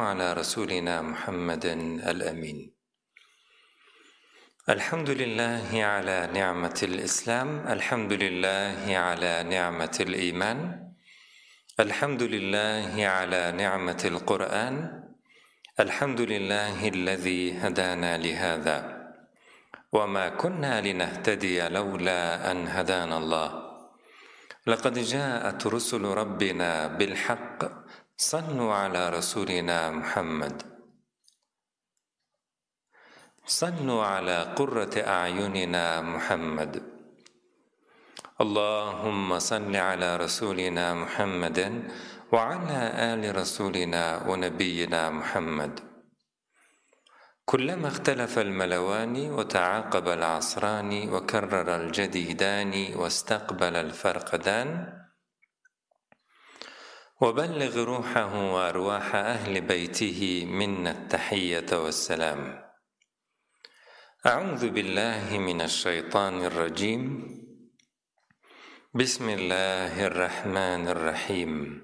على رسولنا محمد الأمين. الحمد لله على نعمة الإسلام الحمد لله على نعمة الإيمان الحمد لله على نعمة القرآن الحمد لله الذي هدانا لهذا وما كنا لنهتدي لولا أن هدانا الله. لقد جاءت رسل ربنا بالحق صلوا على رسولنا محمد. صلوا على قرة أعيننا محمد. اللهم صل على رسولنا محمد وعلى آل رسولنا ونبينا محمد. كلما اختلف الملوان وتعاقب العصران وكرر الجديدان واستقبل الفرقدان وبلغ روحه وأرواح أهل بيته منا التحية والسلام. أعوذ بالله من الشيطان الرجيم. بسم الله الرحمن الرحيم.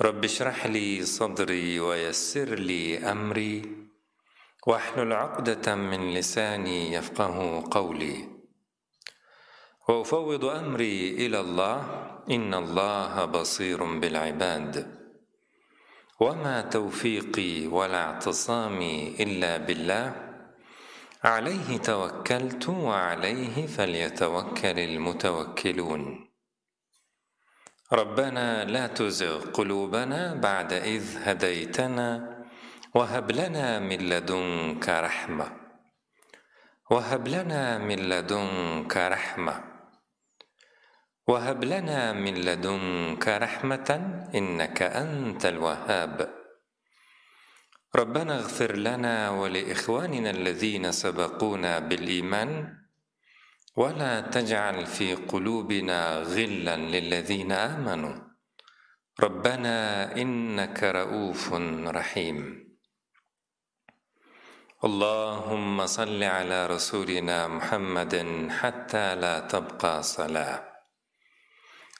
رب اشرح لي صدري ويسر لي أمري. واحلل عقدة من لساني يفقه قولي. وأفوض أمري إلى الله. إن الله بصير بالعباد. وما توفيقي ولا اعتصامي إلا بالله. عليه توكلت وعليه فليتوكل المتوكلون. ربنا لا تزغ قلوبنا بعد إذ هديتنا وهب لنا من لدنك رحمة. وهب لنا من لدنك رحمة. وهب لنا من لدنك رحمة إنك أنت الوهاب. ربنا اغفر لنا ولإخواننا الذين سبقونا بالإيمان ولا تجعل في قلوبنا غلا للذين آمنوا. ربنا إنك رؤوف رحيم. اللهم صل على رسولنا محمد حتى لا تبقى صلاة.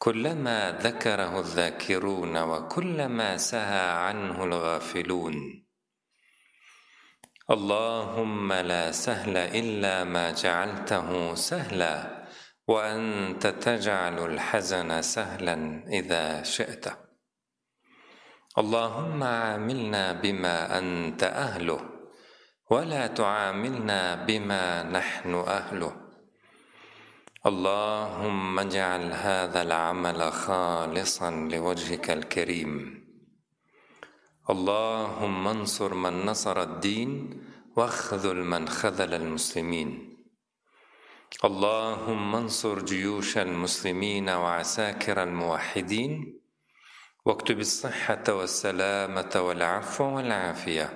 كلما ذكره الذاكرون وكلما سهى عنه الغافلون. اللهم لا سهل إلا ما جعلته سهلا وأنت تجعل الحزن سهلا إذا شئت. اللهم عاملنا بما أنت أهله ولا تعاملنا بما نحن أهله. اللهم اجعل هذا العمل خالصا لوجهك الكريم. اللهم انصر من نصر الدين واخذل من خذل المسلمين. اللهم انصر جيوش المسلمين وعساكر الموحدين. واكتب الصحة والسلامة والعفو والعافية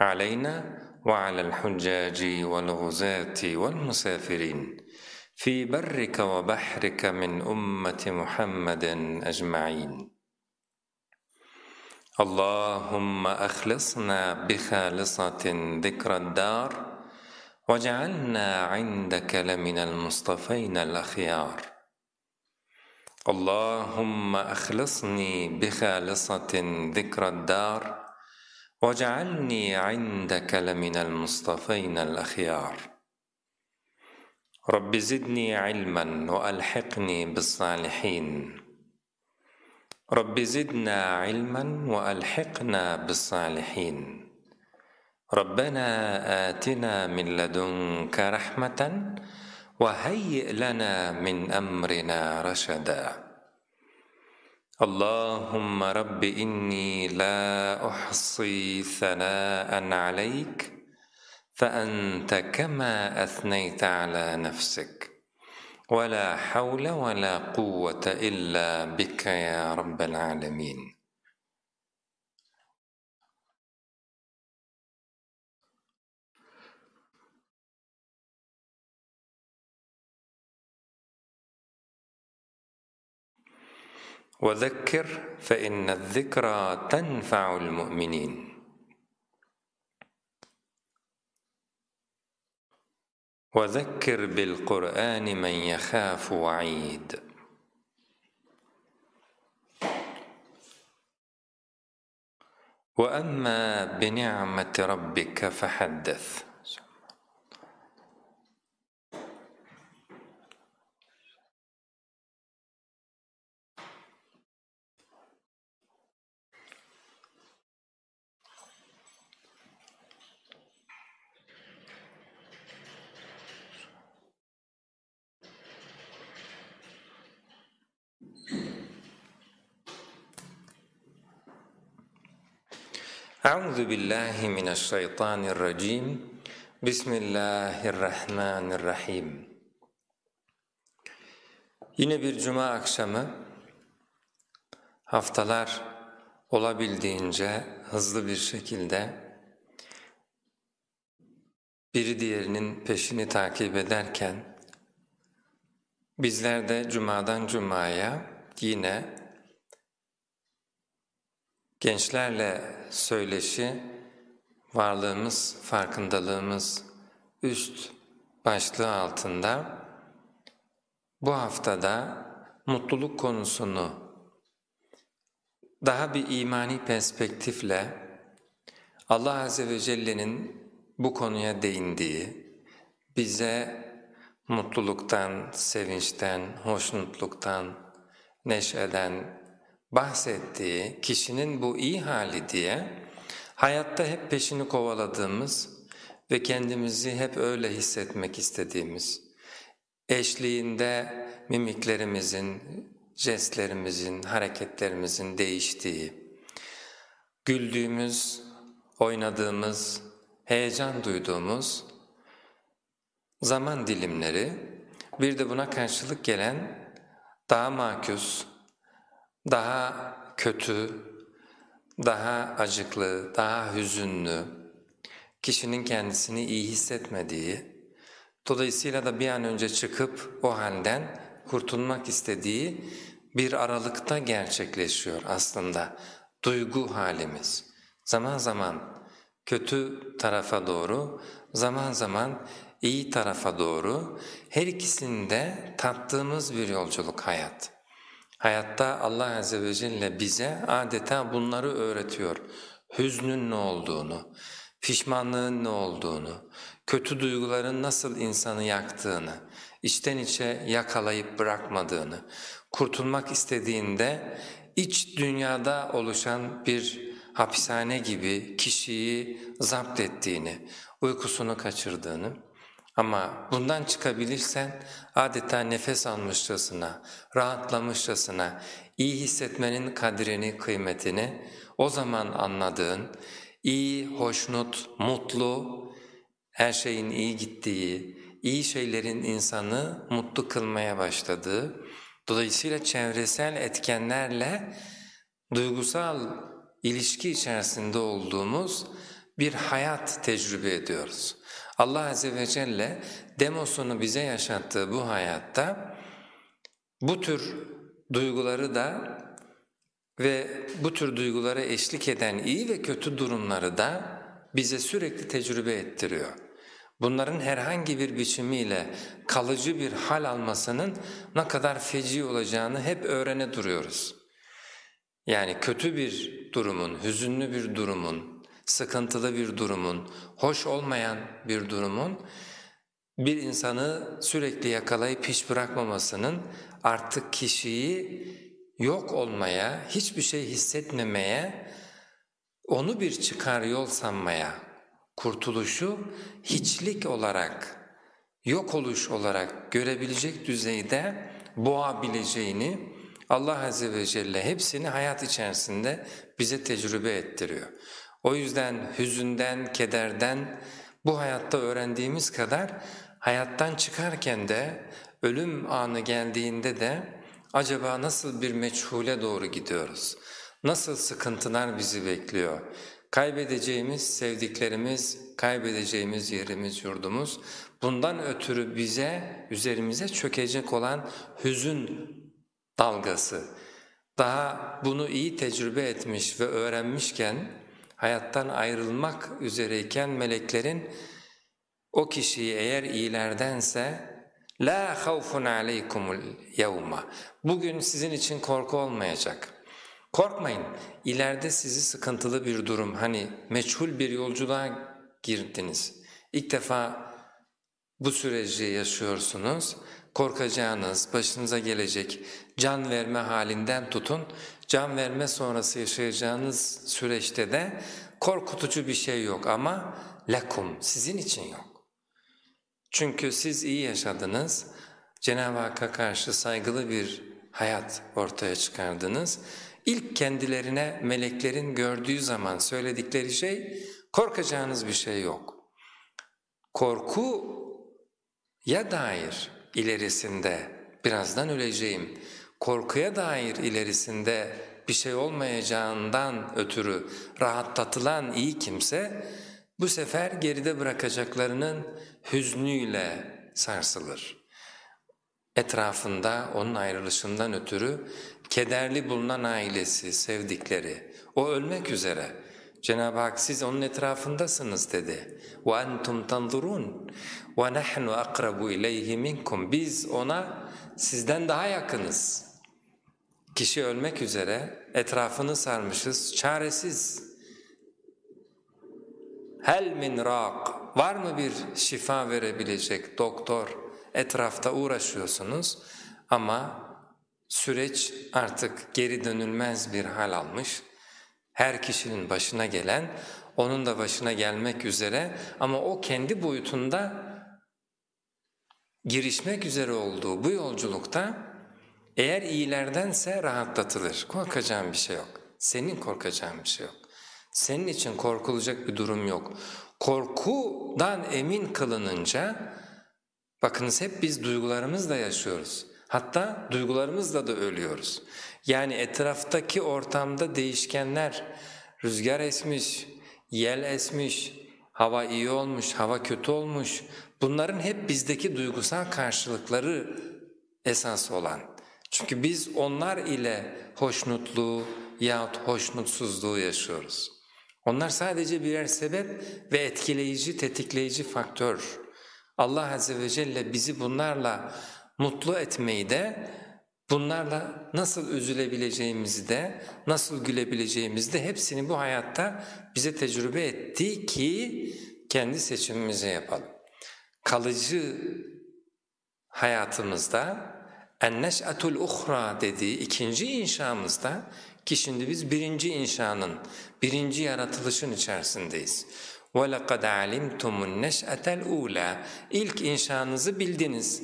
علينا وعلى الحجاج والغزاة والمسافرين. في برك وبحرك من أمة محمد أجمعين. اللهم أخلصنا بخالصة ذكر الدار وجعلنا عندك لمن المصطفين الأخيار. اللهم أخلصني بخالصة ذكر الدار وجعلني عندك لمن المصطفين الأخيار. رب زدني علما وألحقني بالصالحين. رب زدنا علما وألحقنا بالصالحين. ربنا آتنا من لدنك رحمة وهيئ لنا من أمرنا رشدا. اللهم رب إني لا أحصي ثناء عليك فأنت كما أثنيت على نفسك. ولا حول ولا قوة إلا بك يا رب العالمين. وذكر فإن الذكرى تنفع المؤمنين. وذكر بالقرآن من يخاف وعيد. وأما بنعمة ربك فحدث. Euzu billahi mineşşeytanirracim. Bismillahirrahmanirrahim. Yine bir cuma akşamı haftalar olabildiğince hızlı bir şekilde biri diğerinin peşini takip ederken bizler de cumadan cumaya yine Gençlerle söyleşi, varlığımız, farkındalığımız üst başlığı altında. Bu haftada mutluluk konusunu daha bir imani perspektifle Allah Azze ve Celle'nin bu konuya değindiği, bize mutluluktan, sevinçten, hoşnutluktan, neşeden, bahsettiği kişinin bu iyi hali diye hayatta hep peşini kovaladığımız ve kendimizi hep öyle hissetmek istediğimiz, eşliğinde mimiklerimizin, jestlerimizin, hareketlerimizin değiştiği, güldüğümüz, oynadığımız, heyecan duyduğumuz zaman dilimleri, bir de buna karşılık gelen daha makus, daha kötü, daha acıklı, daha hüzünlü, kişinin kendisini iyi hissetmediği, dolayısıyla da bir an önce çıkıp o halden kurtulmak istediği bir aralıkta gerçekleşiyor aslında duygu halimiz. Zaman zaman kötü tarafa doğru, zaman zaman iyi tarafa doğru her ikisinde tattığımız bir yolculuk hayat. Hayatta Allah Azze ve Celle bize adeta bunları öğretiyor. Hüznün ne olduğunu, pişmanlığın ne olduğunu, kötü duyguların nasıl insanı yaktığını, içten içe yakalayıp bırakmadığını, kurtulmak istediğinde iç dünyada oluşan bir hapishane gibi kişiyi zapt ettiğini, uykusunu kaçırdığını, ama bundan çıkabilirsen adeta nefes almışçasına, rahatlamışçasına, iyi hissetmenin kadrini, kıymetini o zaman anladığın, iyi, hoşnut, mutlu, her şeyin iyi gittiği, iyi şeylerin insanı mutlu kılmaya başladığı, dolayısıyla çevresel etkenlerle duygusal ilişki içerisinde olduğumuz bir hayat tecrübe ediyoruz. Allah Azze ve Celle demosunu bize yaşattığı bu hayatta bu tür duyguları da ve bu tür duygulara eşlik eden iyi ve kötü durumları da bize sürekli tecrübe ettiriyor. Bunların herhangi bir biçimiyle kalıcı bir hal almasının ne kadar feci olacağını hep öğrene duruyoruz. Yani kötü bir durumun, hüzünlü bir durumun, sıkıntılı bir durumun, hoş olmayan bir durumun bir insanı sürekli yakalayıp hiç bırakmamasının artık kişiyi yok olmaya, hiçbir şey hissetmemeye, onu bir çıkar yol sanmaya, kurtuluşu hiçlik olarak, yok oluş olarak görebilecek düzeyde boğabileceğini Allah Azze ve Celle hepsini hayat içerisinde bize tecrübe ettiriyor. O yüzden hüzünden, kederden bu hayatta öğrendiğimiz kadar hayattan çıkarken de ölüm anı geldiğinde de acaba nasıl bir meçhule doğru gidiyoruz? Nasıl sıkıntılar bizi bekliyor? Kaybedeceğimiz sevdiklerimiz, kaybedeceğimiz yerimiz, yurdumuz, bundan ötürü bize, üzerimize çökecek olan hüzün dalgası, daha bunu iyi tecrübe etmiş ve öğrenmişken, hayattan ayrılmak üzereyken meleklerin o kişiyi eğer iyilerdense la havfun aleykumul yevma. Bugün sizin için korku olmayacak. Korkmayın. İleride sizi sıkıntılı bir durum hani meçhul bir yolculuğa girdiniz. İlk defa bu süreci yaşıyorsunuz. Korkacağınız, başınıza gelecek can verme halinden tutun, can verme sonrası yaşayacağınız süreçte de korkutucu bir şey yok ama lakum sizin için yok. Çünkü siz iyi yaşadınız, Cenab-ı Hakk'a karşı saygılı bir hayat ortaya çıkardınız. İlk kendilerine meleklerin gördüğü zaman söyledikleri şey korkacağınız bir şey yok. Korku ya dair ilerisinde birazdan öleceğim, korkuya dair ilerisinde bir şey olmayacağından ötürü rahatlatılan iyi kimse bu sefer geride bırakacaklarının hüznüyle sarsılır. Etrafında onun ayrılışından ötürü kederli bulunan ailesi, sevdikleri, o ölmek üzere. Cenab-ı Hak siz onun etrafındasınız dedi. وَاَنْتُمْ تَنْظُرُونَ وَنَحْنُ أَقْرَبُ اِلَيْهِ مِنْكُمْ Biz ona sizden daha yakınız. Kişi ölmek üzere, etrafını sarmışız, çaresiz. Hel min rak, var mı bir şifa verebilecek doktor? Etrafta uğraşıyorsunuz ama süreç artık geri dönülmez bir hal almış. Her kişinin başına gelen, onun da başına gelmek üzere ama o kendi boyutunda girişmek üzere olduğu bu yolculukta eğer iyilerdense rahatlatılır. Korkacağım bir şey yok. Senin korkacağın bir şey yok. Senin için korkulacak bir durum yok. Korkudan emin kılınınca, bakınız hep biz duygularımızla yaşıyoruz. Hatta duygularımızla da ölüyoruz. Yani etraftaki ortamda değişkenler, rüzgar esmiş, yel esmiş, hava iyi olmuş, hava kötü olmuş, bunların hep bizdeki duygusal karşılıkları esas olan. Çünkü biz onlar ile hoşnutluğu yahut hoşnutsuzluğu yaşıyoruz. Onlar sadece birer sebep ve etkileyici, tetikleyici faktör. Allah Azze ve Celle bizi bunlarla mutlu etmeyi de, bunlarla nasıl üzülebileceğimizi de, nasıl gülebileceğimizi de hepsini bu hayatta bize tecrübe etti ki kendi seçimimizi yapalım Kalıcı hayatımızda enneş'atul uhra dediği ikinci inşamızda ki şimdi biz birinci inşanın, birinci yaratılışın içerisindeyiz. وَلَقَدْ عَلِمْتُمُ النَّشْأَةَ الْعُولَى İlk inşanızı bildiniz.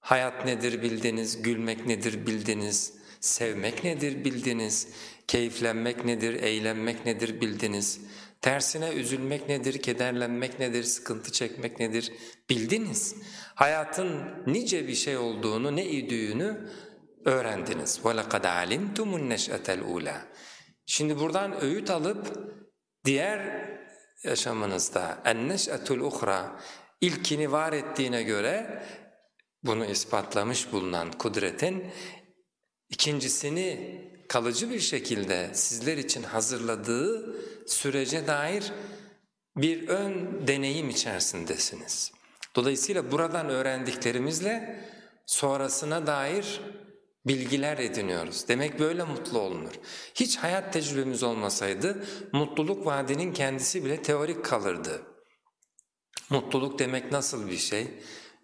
Hayat nedir bildiniz, gülmek nedir bildiniz, sevmek nedir bildiniz, keyiflenmek nedir, eğlenmek nedir bildiniz. Tersine üzülmek nedir, kederlenmek nedir, sıkıntı çekmek nedir bildiniz. Hayatın nice bir şey olduğunu, ne idüğünü öğrendiniz. وَلَقَدْ عَلِمْتُمُ النَّشْأَةَ الْعُولَى Şimdi buradan öğüt alıp diğer yaşamınızda اَنْنَشْأَةُ الْاُخْرَى ilkini var ettiğine göre bunu ispatlamış bulunan kudretin ikincisini kalıcı bir şekilde sizler için hazırladığı sürece dair bir ön deneyim içerisindesiniz. Dolayısıyla buradan öğrendiklerimizle sonrasına dair bilgiler ediniyoruz. Demek böyle mutlu olunur. Hiç hayat tecrübemiz olmasaydı mutluluk vaadinin kendisi bile teorik kalırdı. Mutluluk demek nasıl bir şey?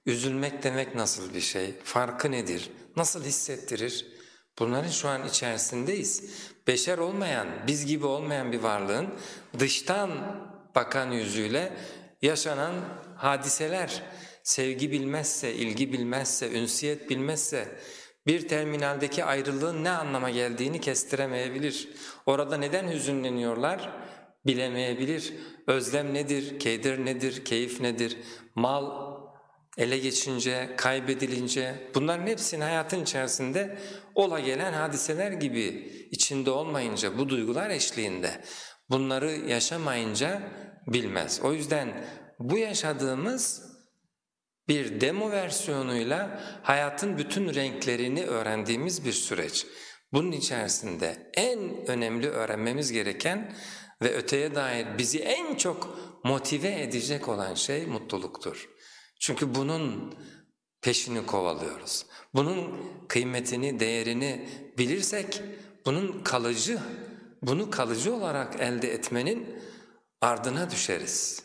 Üzülmek demek nasıl bir şey? Farkı nedir? Nasıl hissettirir? Bunların şu an içerisindeyiz. Beşer olmayan, biz gibi olmayan bir varlığın dıştan bakan yüzüyle yaşanan hadiseler, sevgi bilmezse, ilgi bilmezse, ünsiyet bilmezse, bir terminaldeki ayrılığın ne anlama geldiğini kestiremeyebilir. Orada neden hüzünleniyorlar bilemeyebilir. Özlem nedir, keder nedir, keyif nedir, mal ele geçince, kaybedilince bunların hepsini hayatın içerisinde ola gelen hadiseler gibi içinde olmayınca bu duygular eşliğinde bunları yaşamayınca bilmez. O yüzden bu yaşadığımız bir demo versiyonuyla hayatın bütün renklerini öğrendiğimiz bir süreç. Bunun içerisinde en önemli öğrenmemiz gereken ve öteye dair bizi en çok motive edecek olan şey mutluluktur. Çünkü bunun peşini kovalıyoruz. Bunun kıymetini, değerini bilirsek bunun kalıcı, bunu kalıcı olarak elde etmenin ardına düşeriz.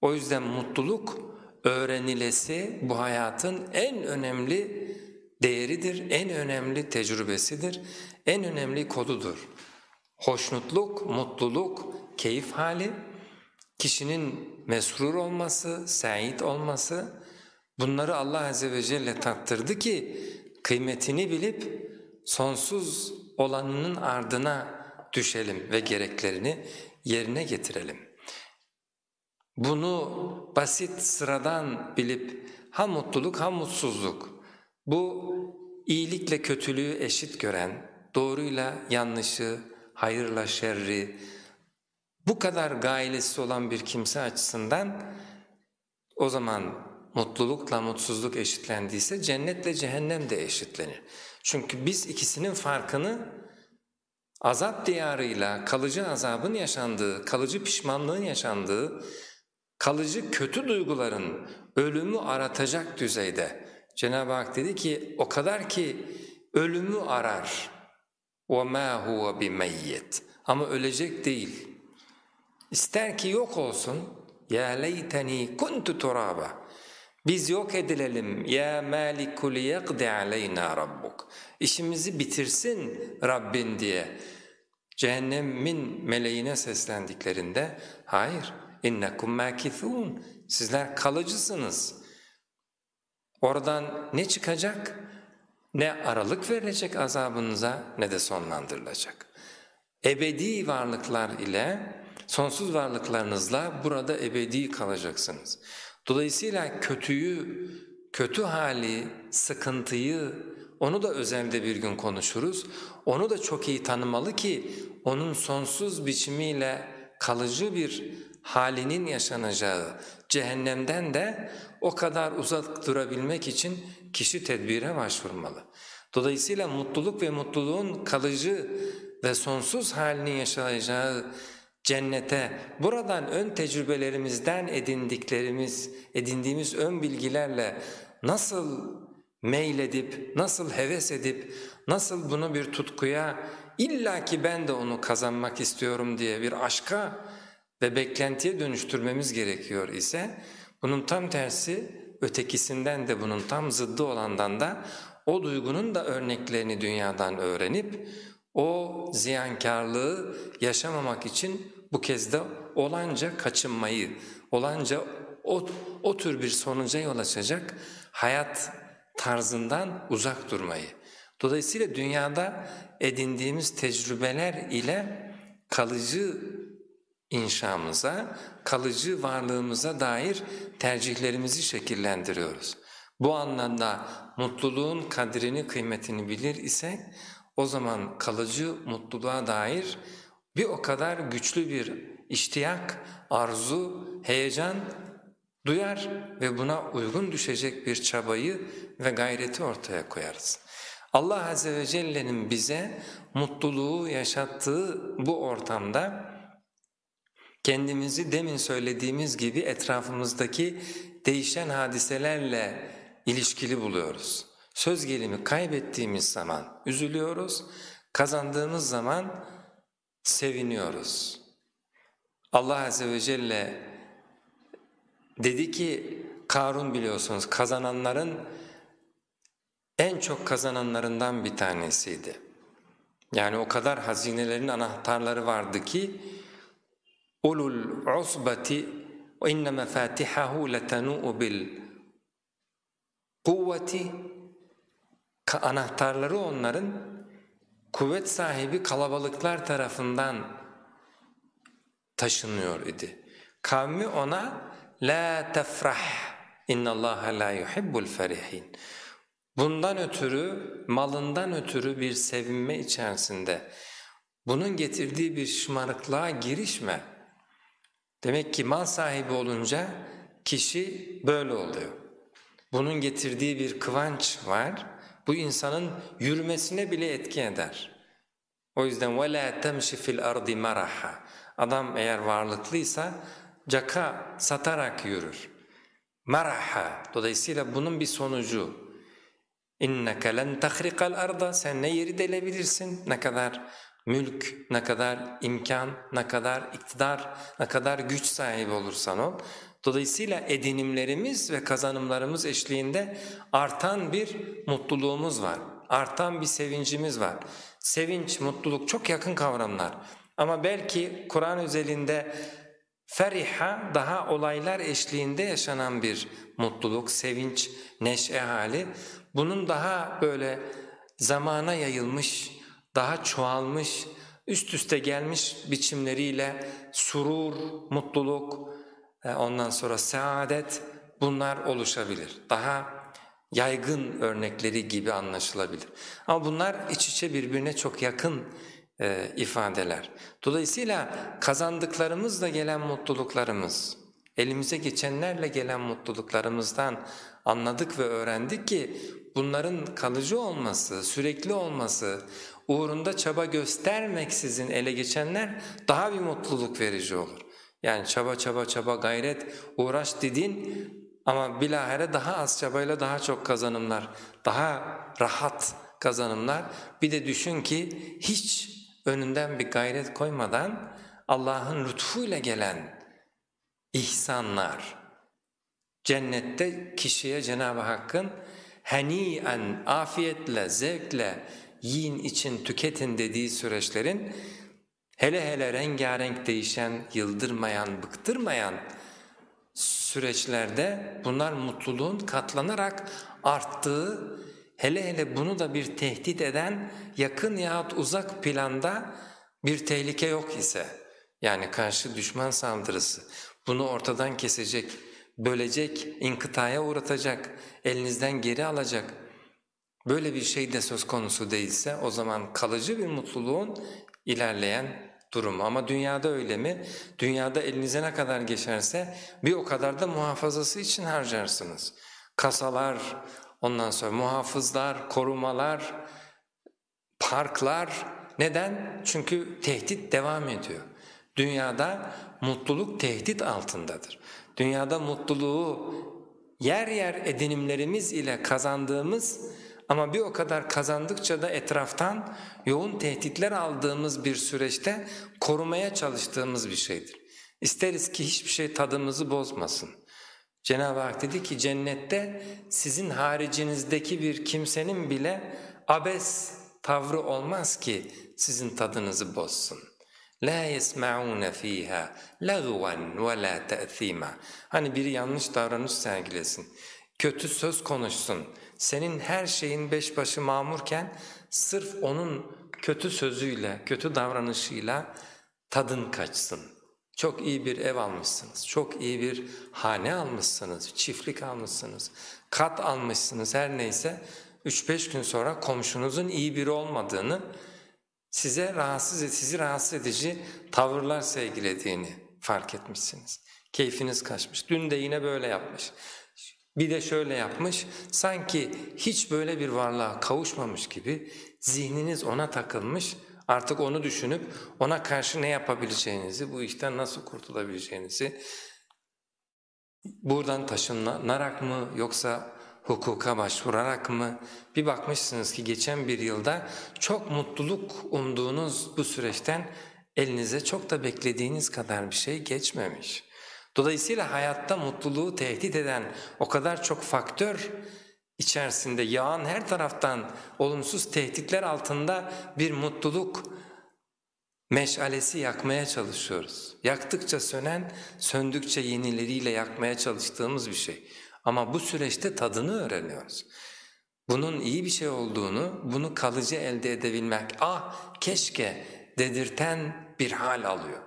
O yüzden mutluluk öğrenilesi bu hayatın en önemli değeridir, en önemli tecrübesidir, en önemli kodudur. Hoşnutluk, mutluluk, keyif hali, kişinin mesrur olması, sa'id olması, bunları Allah Azze ve Celle tattırdı ki kıymetini bilip sonsuz olanının ardına düşelim ve gereklerini yerine getirelim. Bunu basit, sıradan bilip ha mutluluk ha mutsuzluk, bu iyilikle kötülüğü eşit gören, doğruyla yanlışı, hayırla şerri, bu kadar gailesi olan bir kimse açısından o zaman mutlulukla mutsuzluk eşitlendiyse cennetle cehennem de eşitlenir. Çünkü biz ikisinin farkını azap diyarıyla kalıcı azabın yaşandığı, kalıcı pişmanlığın yaşandığı, kalıcı kötü duyguların ölümü aratacak düzeyde Cenab-ı Hak dedi ki o kadar ki ölümü arar. وَمَا هُوَ بِمَيِّتٍ Ama ölecek değil. İster ki yok olsun. Ya leyteni kuntu turaba. biz yok edilelim. Ya maliku liyaqdi aleyna rabbuk. İşimizi bitirsin Rabbin diye. Cehennemin meleğine seslendiklerinde hayır innekum makithun. Sizler kalıcısınız. Oradan ne çıkacak? Ne aralık verilecek azabınıza ne de sonlandırılacak. Ebedi varlıklar ile sonsuz varlıklarınızla burada ebedi kalacaksınız. Dolayısıyla kötüyü, kötü hali, sıkıntıyı onu da özelde bir gün konuşuruz. Onu da çok iyi tanımalı ki onun sonsuz biçimiyle kalıcı bir halinin yaşanacağı cehennemden de o kadar uzak durabilmek için kişi tedbire başvurmalı. Dolayısıyla mutluluk ve mutluluğun kalıcı ve sonsuz halini yaşayacağı cennete. Buradan ön tecrübelerimizden edindiklerimiz, edindiğimiz ön bilgilerle nasıl meyledip, nasıl heves edip, nasıl bunu bir tutkuya illaki ben de onu kazanmak istiyorum diye bir aşka ve beklentiye dönüştürmemiz gerekiyor ise bunun tam tersi ötekisinden de bunun tam zıddı olandan da o duygunun da örneklerini dünyadan öğrenip o ziyankarlığı yaşamamak için bu kez de olanca kaçınmayı, olanca o, o tür bir sonuca yol açacak hayat tarzından uzak durmayı. Dolayısıyla dünyada edindiğimiz tecrübeler ile kalıcı inşamıza, kalıcı varlığımıza dair tercihlerimizi şekillendiriyoruz. Bu anlamda mutluluğun kadrini, kıymetini bilir isek o zaman kalıcı mutluluğa dair bir o kadar güçlü bir iştiyak, arzu, heyecan duyar ve buna uygun düşecek bir çabayı ve gayreti ortaya koyarız. Allah Azze ve Celle'nin bize mutluluğu yaşattığı bu ortamda kendimizi demin söylediğimiz gibi etrafımızdaki değişen hadiselerle ilişkili buluyoruz. Söz gelimi kaybettiğimiz zaman üzülüyoruz, kazandığımız zaman seviniyoruz. Allah Azze ve Celle dedi ki Karun biliyorsunuz kazananların en çok kazananlarından bir tanesiydi. Yani o kadar hazinelerin anahtarları vardı ki ulul usbati inne mefatihahu letenu'u bil kuvveti anahtarları onların kuvvet sahibi kalabalıklar tarafından taşınıyor idi. Kavmi ona la tefrah innallaha la yuhibbul ferihin. Bundan ötürü, malından ötürü bir sevinme içerisinde bunun getirdiği bir şımarıklığa girişme. Demek ki mal sahibi olunca kişi böyle oluyor. Bunun getirdiği bir kıvanç var, Bu insanın yürümesine bile etki eder. O yüzden وَلَا تَمْشِ فِي الْأَرْضِ مَرَحًا Adam eğer varlıklıysa caka satarak yürür. Maraha. Dolayısıyla bunun bir sonucu. اِنَّكَ لَنْ تَخْرِقَ الْأَرْضَ Sen ne yeri delebilirsin, ne kadar mülk, ne kadar imkan, ne kadar iktidar, ne kadar güç sahibi olursan ol. Dolayısıyla edinimlerimiz ve kazanımlarımız eşliğinde artan bir mutluluğumuz var, artan bir sevincimiz var. Sevinç, mutluluk çok yakın kavramlar. Ama belki Kur'an özelinde feriha daha olaylar eşliğinde yaşanan bir mutluluk, sevinç, neşe hali. Bunun daha böyle zamana yayılmış, daha çoğalmış, üst üste gelmiş biçimleriyle surur, mutluluk, ondan sonra saadet bunlar oluşabilir. Daha yaygın örnekleri gibi anlaşılabilir. Ama bunlar iç içe birbirine çok yakın e, ifadeler. Dolayısıyla kazandıklarımızla gelen mutluluklarımız, elimize geçenlerle gelen mutluluklarımızdan anladık ve öğrendik ki bunların kalıcı olması, sürekli olması, uğrunda çaba göstermeksizin ele geçenler daha bir mutluluk verici olur. Yani çaba çaba çaba gayret, uğraş dedin ama bilahare daha az çabayla daha çok kazanımlar, daha rahat kazanımlar. Bir de düşün ki hiç önünden bir gayret koymadan Allah'ın lütfuyla gelen ihsanlar, cennette kişiye Cenab-ı Hakk'ın heniyen, afiyetle, zevkle yiyin için tüketin dediği süreçlerin hele hele rengarenk değişen, yıldırmayan, bıktırmayan süreçlerde bunlar mutluluğun katlanarak arttığı, hele hele bunu da bir tehdit eden yakın yahut uzak planda bir tehlike yok ise, yani karşı düşman saldırısı, bunu ortadan kesecek, bölecek, inkıtaya uğratacak, elinizden geri alacak, böyle bir şey de söz konusu değilse o zaman kalıcı bir mutluluğun ilerleyen durumu. Ama dünyada öyle mi? Dünyada elinize ne kadar geçerse bir o kadar da muhafazası için harcarsınız. Kasalar, ondan sonra muhafızlar, korumalar, parklar. Neden? Çünkü tehdit devam ediyor. Dünyada mutluluk tehdit altındadır. Dünyada mutluluğu yer yer edinimlerimiz ile kazandığımız ama bir o kadar kazandıkça da etraftan yoğun tehditler aldığımız bir süreçte korumaya çalıştığımız bir şeydir. İsteriz ki hiçbir şey tadımızı bozmasın. Cenab-ı Hak dedi ki cennette sizin haricinizdeki bir kimsenin bile abes tavrı olmaz ki sizin tadınızı bozsun. La yesmaun fiha lagwan ve la. Hani biri yanlış davranış sergilesin, kötü söz konuşsun, senin her şeyin beş başı mamurken sırf onun kötü sözüyle, kötü davranışıyla tadın kaçsın. Çok iyi bir ev almışsınız, çok iyi bir hane almışsınız, çiftlik almışsınız, kat almışsınız her neyse üç beş gün sonra komşunuzun iyi biri olmadığını, size rahatsız, sizi rahatsız edici tavırlar sergilediğini fark etmişsiniz. Keyfiniz kaçmış. Dün de yine böyle yapmış. Bir de şöyle yapmış, sanki hiç böyle bir varlığa kavuşmamış gibi zihniniz ona takılmış, artık onu düşünüp ona karşı ne yapabileceğinizi, bu işten nasıl kurtulabileceğinizi, buradan taşınarak mı yoksa hukuka başvurarak mı? Bir bakmışsınız ki geçen bir yılda çok mutluluk umduğunuz bu süreçten elinize çok da beklediğiniz kadar bir şey geçmemiş. Dolayısıyla hayatta mutluluğu tehdit eden o kadar çok faktör içerisinde yağan her taraftan olumsuz tehditler altında bir mutluluk meşalesi yakmaya çalışıyoruz. Yaktıkça sönen, söndükçe yenileriyle yakmaya çalıştığımız bir şey. Ama bu süreçte tadını öğreniyoruz. Bunun iyi bir şey olduğunu, bunu kalıcı elde edebilmek, ah keşke dedirten bir hal alıyor.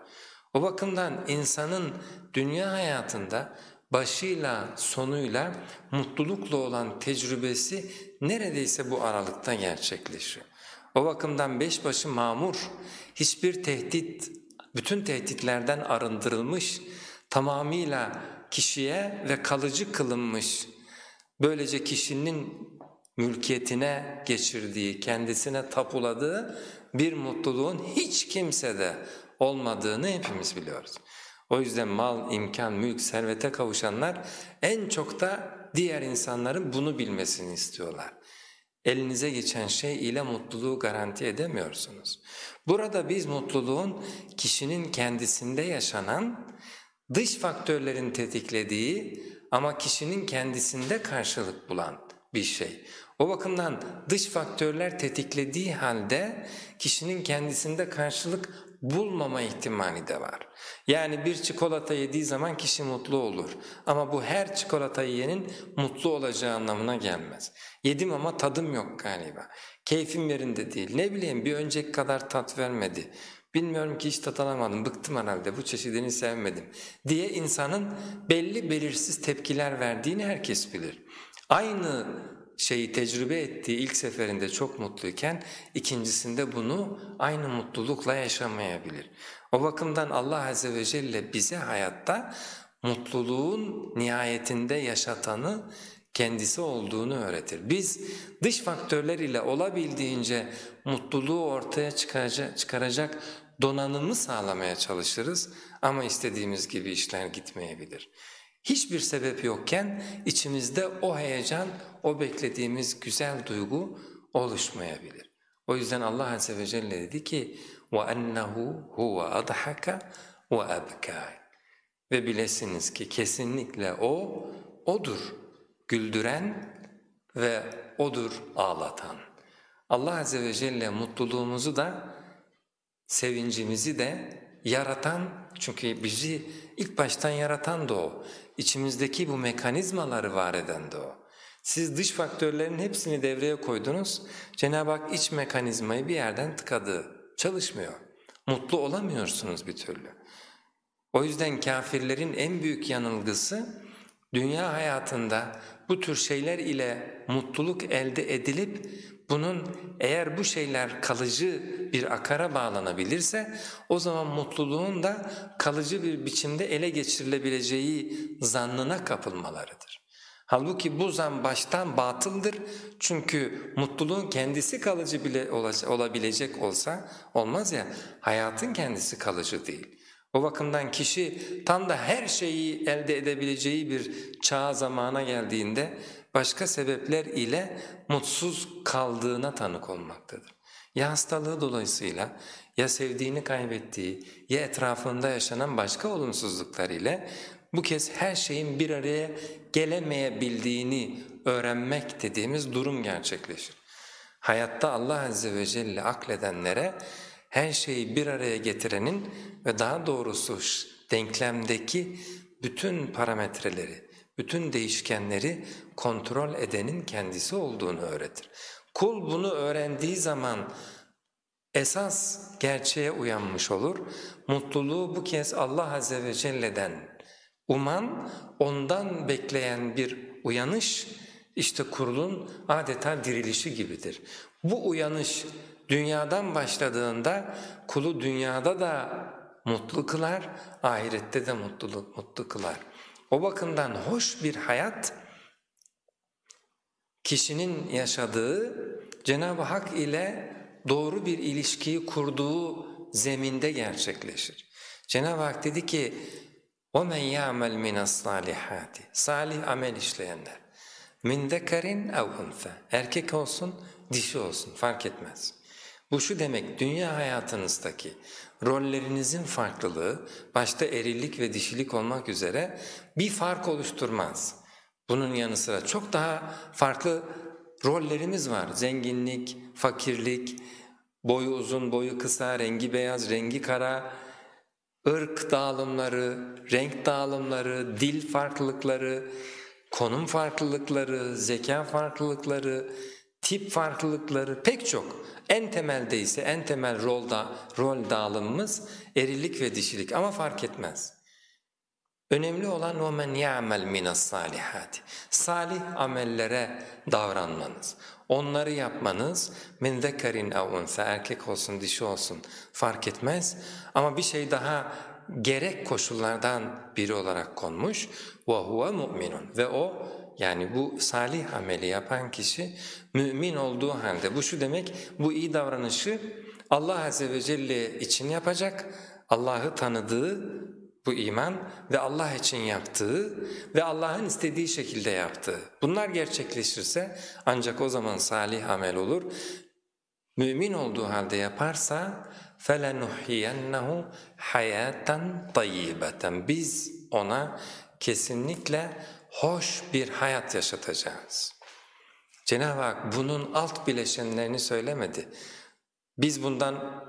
O bakımdan insanın dünya hayatında başıyla sonuyla mutlulukla olan tecrübesi neredeyse bu aralıkta gerçekleşiyor. O bakımdan beş başı mamur, hiçbir tehdit, bütün tehditlerden arındırılmış, tamamıyla kişiye ve kalıcı kılınmış. Böylece kişinin mülkiyetine geçirdiği, kendisine tapuladığı bir mutluluğun hiç kimsede olmadığını hepimiz biliyoruz. O yüzden mal, imkan, mülk, servete kavuşanlar en çok da diğer insanların bunu bilmesini istiyorlar. Elinize geçen şey ile mutluluğu garanti edemiyorsunuz. Burada biz mutluluğun kişinin kendisinde yaşanan dış faktörlerin tetiklediği ama kişinin kendisinde karşılık bulan bir şey. O bakımdan dış faktörler tetiklediği halde kişinin kendisinde karşılık bulmama ihtimali de var. Yani bir çikolata yediği zaman kişi mutlu olur ama bu her çikolata yiyenin mutlu olacağı anlamına gelmez. Yedim ama tadım yok galiba, keyfim yerinde değil, ne bileyim bir önceki kadar tat vermedi, bilmiyorum ki hiç tat alamadım, bıktım herhalde bu çeşidini sevmedim diye insanın belli belirsiz tepkiler verdiğini herkes bilir. Aynı şeyi tecrübe ettiği ilk seferinde çok mutluyken ikincisinde bunu aynı mutlulukla yaşamayabilir. O bakımdan Allah Azze ve Celle bize hayatta mutluluğun nihayetinde yaşatanı kendisi olduğunu öğretir. Biz dış faktörler ile olabildiğince mutluluğu ortaya çıkaracak, çıkaracak donanımı sağlamaya çalışırız ama istediğimiz gibi işler gitmeyebilir. Hiçbir sebep yokken içimizde o heyecan, o beklediğimiz güzel duygu oluşmayabilir. O yüzden Allah Azze ve Celle dedi ki وَاَنَّهُ هُوَ أَضْحَكَ وَأَبْكَى Ve bilesiniz ki kesinlikle O, O'dur güldüren ve O'dur ağlatan. Allah Azze ve Celle mutluluğumuzu da, sevincimizi de yaratan, çünkü bizi ilk baştan yaratan da O. İçimizdeki bu mekanizmaları var eden de O. Siz dış faktörlerin hepsini devreye koydunuz, Cenab-ı Hak iç mekanizmayı bir yerden tıkadı, çalışmıyor. Mutlu olamıyorsunuz bir türlü. O yüzden kafirlerin en büyük yanılgısı, dünya hayatında bu tür şeyler ile mutluluk elde edilip bunun eğer bu şeyler kalıcı bir akara bağlanabilirse o zaman mutluluğun da kalıcı bir biçimde ele geçirilebileceği zannına kapılmalarıdır. Halbuki bu zan baştan batıldır çünkü mutluluğun kendisi kalıcı bile olabilecek olsa olmaz ya hayatın kendisi kalıcı değil. O bakımdan kişi tam da her şeyi elde edebileceği bir çağ zamana geldiğinde başka sebepler ile mutsuz kaldığına tanık olmaktadır. Ya hastalığı dolayısıyla ya sevdiğini kaybettiği ya etrafında yaşanan başka olumsuzluklar ile bu kez her şeyin bir araya gelemeyebildiğini öğrenmek dediğimiz durum gerçekleşir. Hayatta Allah Azze ve Celle akledenlere her şeyi bir araya getirenin ve daha doğrusu denklemdeki bütün parametreleri, bütün değişkenleri kontrol edenin kendisi olduğunu öğretir. Kul bunu öğrendiği zaman esas gerçeğe uyanmış olur. Mutluluğu bu kez Allah Azze ve Celle'den uman, ondan bekleyen bir uyanış işte kurulun adeta dirilişi gibidir. Bu uyanış dünyadan başladığında kulu dünyada da mutlu kılar, ahirette de mutluluk mutlu kılar. O bakımdan hoş bir hayat kişinin yaşadığı Cenab-ı Hak ile doğru bir ilişkiyi kurduğu zeminde gerçekleşir. Cenab-ı Hak dedi ki وَمَنْ يَعْمَلْ مِنَ الصَّالِحَاتِ Salih amel işleyenler. مِنْ ذَكَرٍ اَوْ اُنْفَ Erkek olsun, dişi olsun fark etmez. Bu şu demek, dünya hayatınızdaki rollerinizin farklılığı, başta erillik ve dişilik olmak üzere bir fark oluşturmaz. Bunun yanı sıra çok daha farklı rollerimiz var. Zenginlik, fakirlik, boyu uzun, boyu kısa, rengi beyaz, rengi kara, ırk dağılımları, renk dağılımları, dil farklılıkları, konum farklılıkları, zeka farklılıkları, tip farklılıkları pek çok. En temelde ise en temel rolda, rol dağılımımız erilik ve dişilik ama fark etmez. Önemli olan o men ya'mel minas salihati. Salih amellere davranmanız, onları yapmanız min zekerin ev unsa erkek olsun dişi olsun fark etmez ama bir şey daha gerek koşullardan biri olarak konmuş ve huve mu'minun ve o yani bu salih ameli yapan kişi mümin olduğu halde bu şu demek bu iyi davranışı Allah Azze ve Celle için yapacak, Allah'ı tanıdığı bu iman ve Allah için yaptığı ve Allah'ın istediği şekilde yaptığı. Bunlar gerçekleşirse ancak o zaman salih amel olur. Mümin olduğu halde yaparsa فَلَنُحْيَنَّهُ hayaten طَيِّبَةً Biz ona kesinlikle hoş bir hayat yaşatacağız. Cenab-ı Hak bunun alt bileşenlerini söylemedi. Biz bundan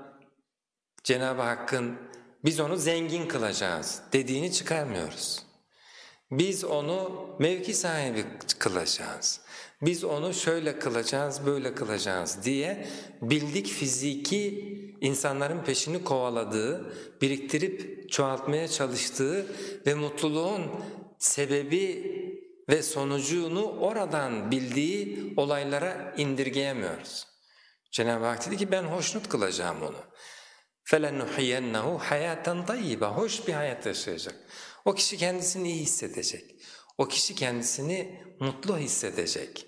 Cenab-ı Hakk'ın biz onu zengin kılacağız dediğini çıkarmıyoruz. Biz onu mevki sahibi kılacağız. Biz onu şöyle kılacağız, böyle kılacağız diye bildik fiziki insanların peşini kovaladığı, biriktirip çoğaltmaya çalıştığı ve mutluluğun sebebi ve sonucunu oradan bildiği olaylara indirgeyemiyoruz. Cenab-ı Hak dedi ki ben hoşnut kılacağım onu. فَلَنُحِيَنَّهُ hayaten طَيِّبًا Hoş bir hayat yaşayacak. O kişi kendisini iyi hissedecek. O kişi kendisini mutlu hissedecek.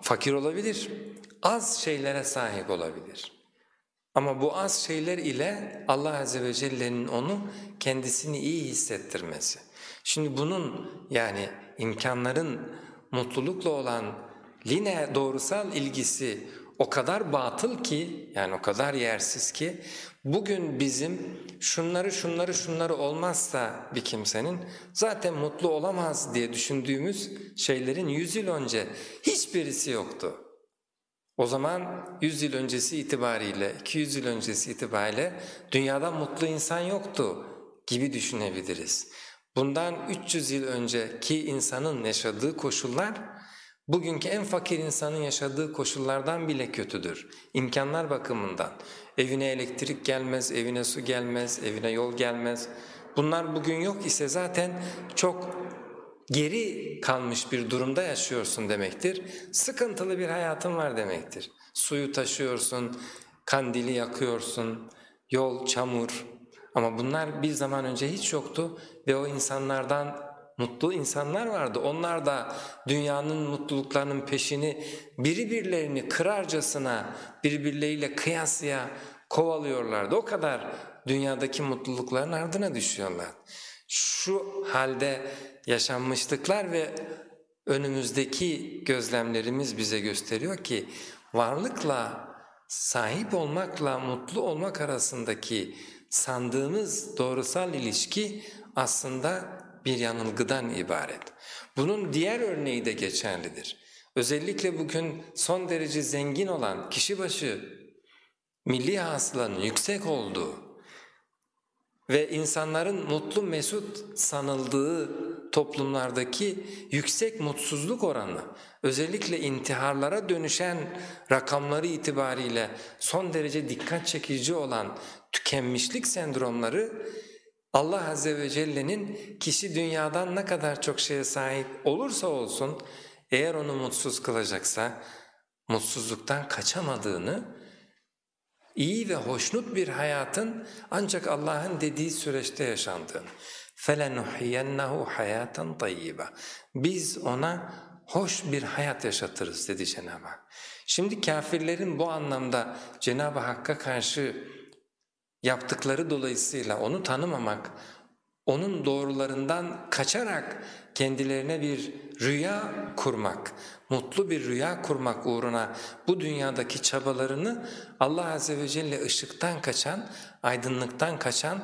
Fakir olabilir, az şeylere sahip olabilir. Ama bu az şeyler ile Allah Azze ve Celle'nin onu kendisini iyi hissettirmesi. Şimdi bunun yani imkanların mutlulukla olan line doğrusal ilgisi o kadar batıl ki yani o kadar yersiz ki bugün bizim şunları şunları şunları olmazsa bir kimsenin zaten mutlu olamaz diye düşündüğümüz şeylerin yüz yıl önce hiçbirisi yoktu. O zaman 100 yıl öncesi itibariyle, 200 yıl öncesi itibariyle dünyada mutlu insan yoktu gibi düşünebiliriz. Bundan 300 yıl önceki insanın yaşadığı koşullar bugünkü en fakir insanın yaşadığı koşullardan bile kötüdür. İmkanlar bakımından. Evine elektrik gelmez, evine su gelmez, evine yol gelmez. Bunlar bugün yok ise zaten çok geri kalmış bir durumda yaşıyorsun demektir. Sıkıntılı bir hayatın var demektir. Suyu taşıyorsun, kandili yakıyorsun, yol, çamur ama bunlar bir zaman önce hiç yoktu ve o insanlardan mutlu insanlar vardı. Onlar da dünyanın mutluluklarının peşini birbirlerini kırarcasına birbirleriyle kıyasıya kovalıyorlardı. O kadar dünyadaki mutlulukların ardına düşüyorlar. Şu halde yaşanmışlıklar ve önümüzdeki gözlemlerimiz bize gösteriyor ki varlıkla, sahip olmakla mutlu olmak arasındaki sandığımız doğrusal ilişki aslında bir yanılgıdan ibaret. Bunun diğer örneği de geçerlidir. Özellikle bugün son derece zengin olan kişi başı milli hasılanın yüksek olduğu ve insanların mutlu mesut sanıldığı toplumlardaki yüksek mutsuzluk oranı, özellikle intiharlara dönüşen rakamları itibariyle son derece dikkat çekici olan tükenmişlik sendromları Allah Azze ve Celle'nin kişi dünyadan ne kadar çok şeye sahip olursa olsun eğer onu mutsuz kılacaksa mutsuzluktan kaçamadığını iyi ve hoşnut bir hayatın ancak Allah'ın dediği süreçte yaşandığını. فَلَنُحْيَنَّهُ hayaten طَيِّبًا Biz ona hoş bir hayat yaşatırız dedi Cenab-ı Hak. Şimdi kafirlerin bu anlamda Cenab-ı Hakk'a karşı yaptıkları dolayısıyla onu tanımamak, onun doğrularından kaçarak kendilerine bir rüya kurmak, mutlu bir rüya kurmak uğruna bu dünyadaki çabalarını Allah Azze ve Celle ışıktan kaçan, aydınlıktan kaçan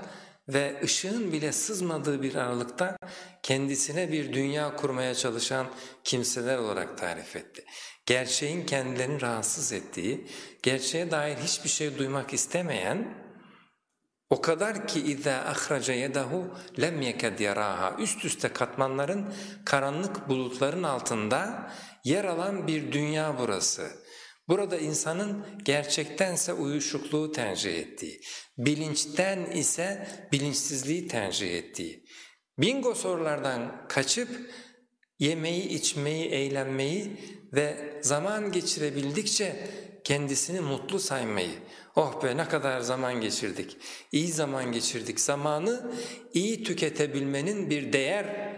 ve ışığın bile sızmadığı bir aralıkta kendisine bir dünya kurmaya çalışan kimseler olarak tarif etti. Gerçeğin kendilerini rahatsız ettiği, gerçeğe dair hiçbir şey duymak istemeyen o kadar ki اِذَا اَخْرَجَ يَدَهُ lem يَكَدْ يَرَاهَا Üst üste katmanların, karanlık bulutların altında yer alan bir dünya burası. Burada insanın gerçektense uyuşukluğu tercih ettiği, bilinçten ise bilinçsizliği tercih ettiği, bingo sorulardan kaçıp yemeği, içmeyi, eğlenmeyi ve zaman geçirebildikçe kendisini mutlu saymayı, Oh be ne kadar zaman geçirdik, iyi zaman geçirdik. Zamanı iyi tüketebilmenin bir değer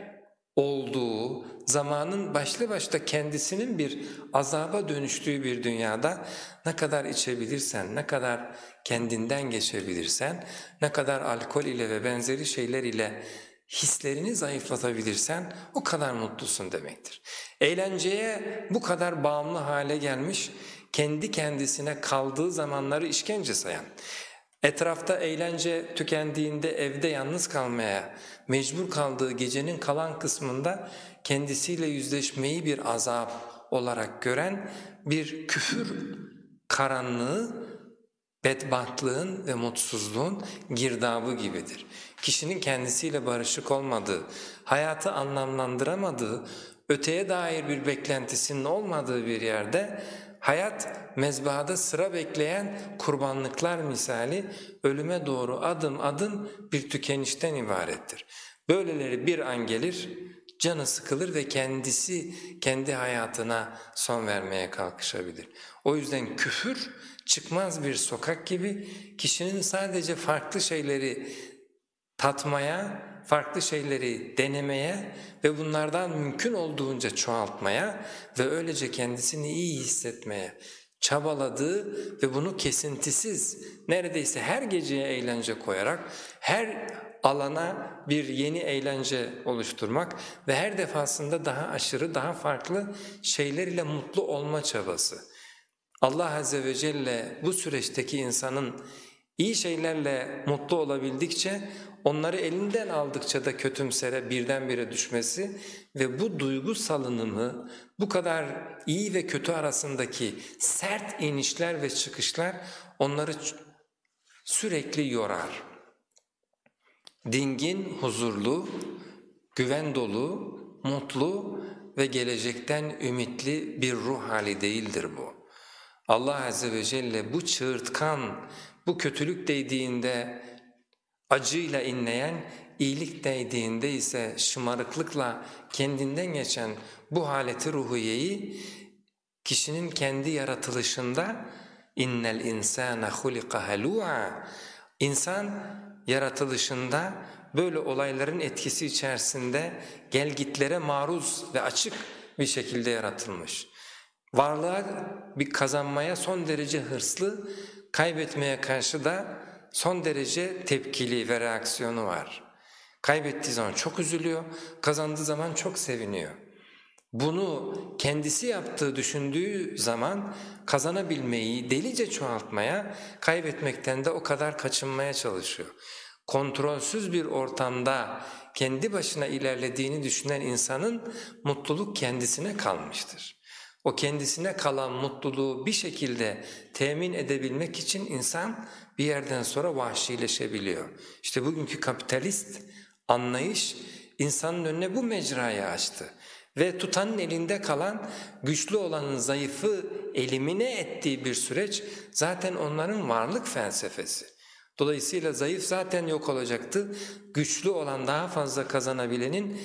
olduğu, zamanın başlı başta kendisinin bir azaba dönüştüğü bir dünyada ne kadar içebilirsen, ne kadar kendinden geçebilirsen, ne kadar alkol ile ve benzeri şeyler ile hislerini zayıflatabilirsen o kadar mutlusun demektir. Eğlenceye bu kadar bağımlı hale gelmiş, kendi kendisine kaldığı zamanları işkence sayan, etrafta eğlence tükendiğinde evde yalnız kalmaya mecbur kaldığı gecenin kalan kısmında kendisiyle yüzleşmeyi bir azap olarak gören bir küfür karanlığı bedbahtlığın ve mutsuzluğun girdabı gibidir. Kişinin kendisiyle barışık olmadığı, hayatı anlamlandıramadığı, öteye dair bir beklentisinin olmadığı bir yerde hayat mezbahada sıra bekleyen kurbanlıklar misali ölüme doğru adım adım bir tükenişten ibarettir. Böyleleri bir an gelir, canı sıkılır ve kendisi kendi hayatına son vermeye kalkışabilir. O yüzden küfür çıkmaz bir sokak gibi kişinin sadece farklı şeyleri tatmaya, farklı şeyleri denemeye ve bunlardan mümkün olduğunca çoğaltmaya ve öylece kendisini iyi hissetmeye çabaladığı ve bunu kesintisiz neredeyse her geceye eğlence koyarak her alana bir yeni eğlence oluşturmak ve her defasında daha aşırı, daha farklı şeyler ile mutlu olma çabası. Allah Azze ve Celle bu süreçteki insanın iyi şeylerle mutlu olabildikçe onları elinden aldıkça da kötümsere birdenbire düşmesi ve bu duygu salınımı, bu kadar iyi ve kötü arasındaki sert inişler ve çıkışlar onları sürekli yorar. Dingin, huzurlu, güven dolu, mutlu ve gelecekten ümitli bir ruh hali değildir bu. Allah Azze ve Celle bu çığırtkan, bu kötülük değdiğinde acıyla inleyen, iyilik değdiğinde ise şımarıklıkla kendinden geçen bu haleti ruhiyeyi kişinin kendi yaratılışında innel insana hulika halua insan yaratılışında böyle olayların etkisi içerisinde gelgitlere maruz ve açık bir şekilde yaratılmış. Varlığa bir kazanmaya son derece hırslı, kaybetmeye karşı da son derece tepkili ve reaksiyonu var. Kaybettiği zaman çok üzülüyor, kazandığı zaman çok seviniyor. Bunu kendisi yaptığı düşündüğü zaman kazanabilmeyi delice çoğaltmaya, kaybetmekten de o kadar kaçınmaya çalışıyor. Kontrolsüz bir ortamda kendi başına ilerlediğini düşünen insanın mutluluk kendisine kalmıştır. O kendisine kalan mutluluğu bir şekilde temin edebilmek için insan bir yerden sonra vahşileşebiliyor. İşte bugünkü kapitalist anlayış insanın önüne bu mecrayı açtı ve tutanın elinde kalan güçlü olanın zayıfı elimine ettiği bir süreç zaten onların varlık felsefesi. Dolayısıyla zayıf zaten yok olacaktı, güçlü olan daha fazla kazanabilenin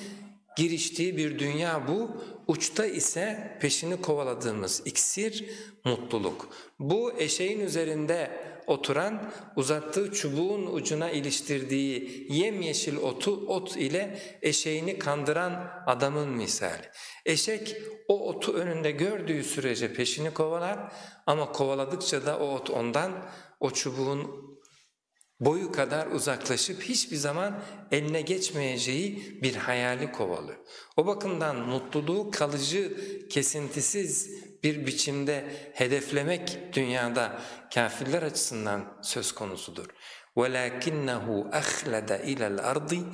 giriştiği bir dünya bu, uçta ise peşini kovaladığımız iksir mutluluk. Bu eşeğin üzerinde oturan uzattığı çubuğun ucuna iliştirdiği yemyeşil otu ot ile eşeğini kandıran adamın misali. Eşek o otu önünde gördüğü sürece peşini kovalar ama kovaladıkça da o ot ondan o çubuğun boyu kadar uzaklaşıp hiçbir zaman eline geçmeyeceği bir hayali kovalıyor. O bakımdan mutluluğu kalıcı, kesintisiz bir biçimde hedeflemek dünyada kafirler açısından söz konusudur. وَلَكِنَّهُ أَخْلَدَ إِلَى الْأَرْضِ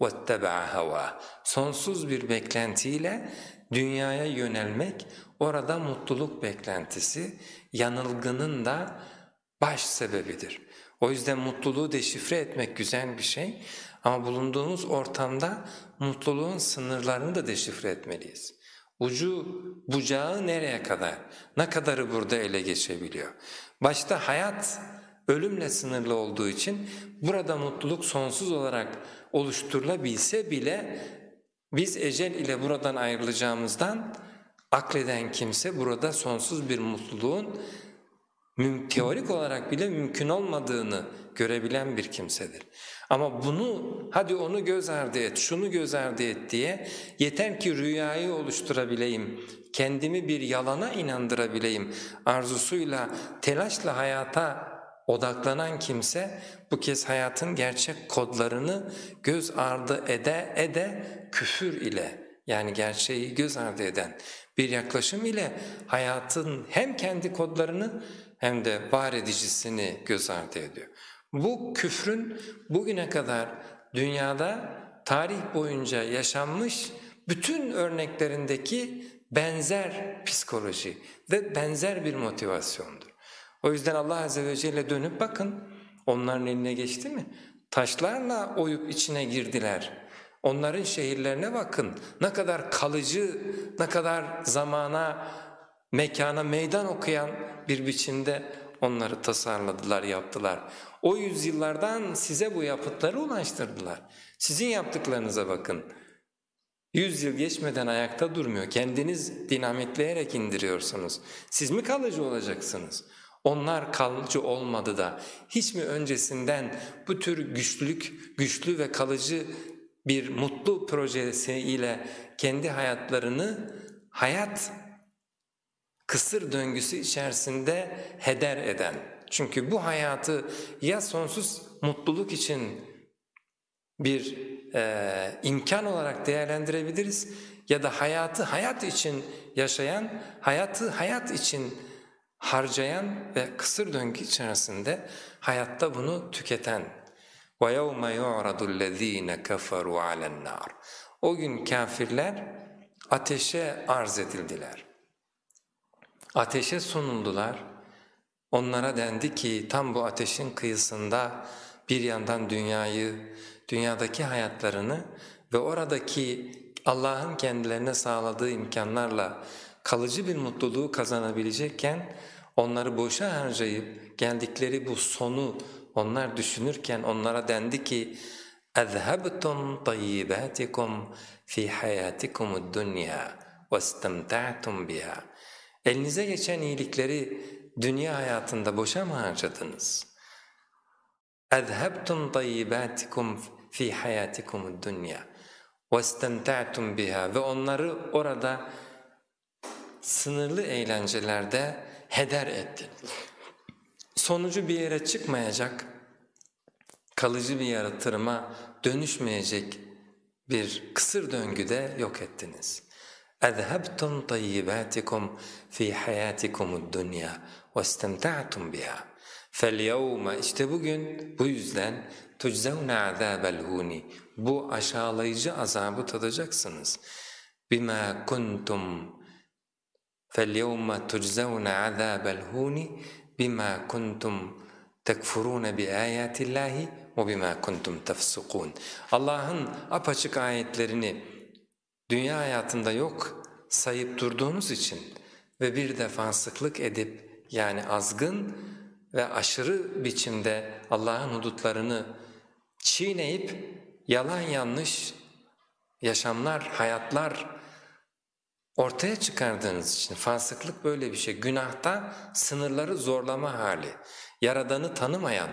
وَاتَّبَعَ هَوَى Sonsuz bir beklentiyle dünyaya yönelmek, orada mutluluk beklentisi, yanılgının da baş sebebidir. O yüzden mutluluğu deşifre etmek güzel bir şey ama bulunduğumuz ortamda mutluluğun sınırlarını da deşifre etmeliyiz. Ucu, bucağı nereye kadar, ne kadarı burada ele geçebiliyor? Başta hayat ölümle sınırlı olduğu için burada mutluluk sonsuz olarak oluşturulabilse bile biz ecel ile buradan ayrılacağımızdan akleden kimse burada sonsuz bir mutluluğun teorik olarak bile mümkün olmadığını görebilen bir kimsedir. Ama bunu hadi onu göz ardı et, şunu göz ardı et diye yeter ki rüyayı oluşturabileyim, kendimi bir yalana inandırabileyim arzusuyla, telaşla hayata odaklanan kimse bu kez hayatın gerçek kodlarını göz ardı ede ede küfür ile yani gerçeği göz ardı eden bir yaklaşım ile hayatın hem kendi kodlarını hem de var edicisini göz ardı ediyor. Bu küfrün bugüne kadar dünyada tarih boyunca yaşanmış bütün örneklerindeki benzer psikoloji ve benzer bir motivasyondur. O yüzden Allah Azze ve Celle dönüp bakın onların eline geçti mi? Taşlarla oyup içine girdiler. Onların şehirlerine bakın ne kadar kalıcı, ne kadar zamana, mekana meydan okuyan bir biçimde onları tasarladılar, yaptılar. O yüzyıllardan size bu yapıtları ulaştırdılar. Sizin yaptıklarınıza bakın. Yüz yıl geçmeden ayakta durmuyor. Kendiniz dinamitleyerek indiriyorsunuz. Siz mi kalıcı olacaksınız? Onlar kalıcı olmadı da hiç mi öncesinden bu tür güçlülük, güçlü ve kalıcı bir mutlu projesi ile kendi hayatlarını hayat kısır döngüsü içerisinde heder eden. Çünkü bu hayatı ya sonsuz mutluluk için bir e, imkan olarak değerlendirebiliriz ya da hayatı hayat için yaşayan, hayatı hayat için harcayan ve kısır döngü içerisinde hayatta bunu tüketen. وَيَوْمَ يُعْرَضُ الَّذ۪ينَ كَفَرُوا عَلَى النَّارِ O gün kafirler ateşe arz edildiler. Ateşe sunuldular. Onlara dendi ki tam bu ateşin kıyısında bir yandan dünyayı, dünyadaki hayatlarını ve oradaki Allah'ın kendilerine sağladığı imkanlarla kalıcı bir mutluluğu kazanabilecekken onları boşa harcayıp geldikleri bu sonu onlar düşünürken onlara dendi ki اَذْهَبْتُمْ طَيِّبَاتِكُمْ فِي حَيَاتِكُمُ الدُّنْيَا وَاسْتَمْتَعْتُمْ بِهَا Elinize geçen iyilikleri dünya hayatında boşa mı harcadınız? اَذْهَبْتُمْ طَيِّبَاتِكُمْ فِي حَيَاتِكُمُ الدُّنْيَا وَاسْتَمْتَعْتُمْ بِهَا Ve onları orada sınırlı eğlencelerde heder etti. Sonucu bir yere çıkmayacak, kalıcı bir yaratırıma dönüşmeyecek bir kısır döngüde yok ettiniz. اَذْهَبْتُمْ طَيِّبَاتِكُمْ فِي حَيَاتِكُمُ الدُّنْيَا وَاسْتَمْتَعْتُمْ بِهَا فَالْيَوْمَ işte bugün bu yüzden تُجْزَوْنَ عَذَابَ الْهُونِ Bu aşağılayıcı azabı tadacaksınız. بِمَا كُنْتُمْ فَالْيَوْمَ تُجْزَوْنَ عَذَابَ الْهُونِ بِمَا كُنْتُمْ تَكْفُرُونَ بِآيَاتِ اللّٰهِ وَبِمَا كُنْتُمْ تَفْسُقُونَ Allah'ın apaçık ayetlerini dünya hayatında yok sayıp durduğunuz için ve bir defansıklık edip yani azgın ve aşırı biçimde Allah'ın hudutlarını çiğneyip yalan yanlış yaşamlar, hayatlar ortaya çıkardığınız için fasıklık böyle bir şey. Günahta sınırları zorlama hali. Yaradanı tanımayan,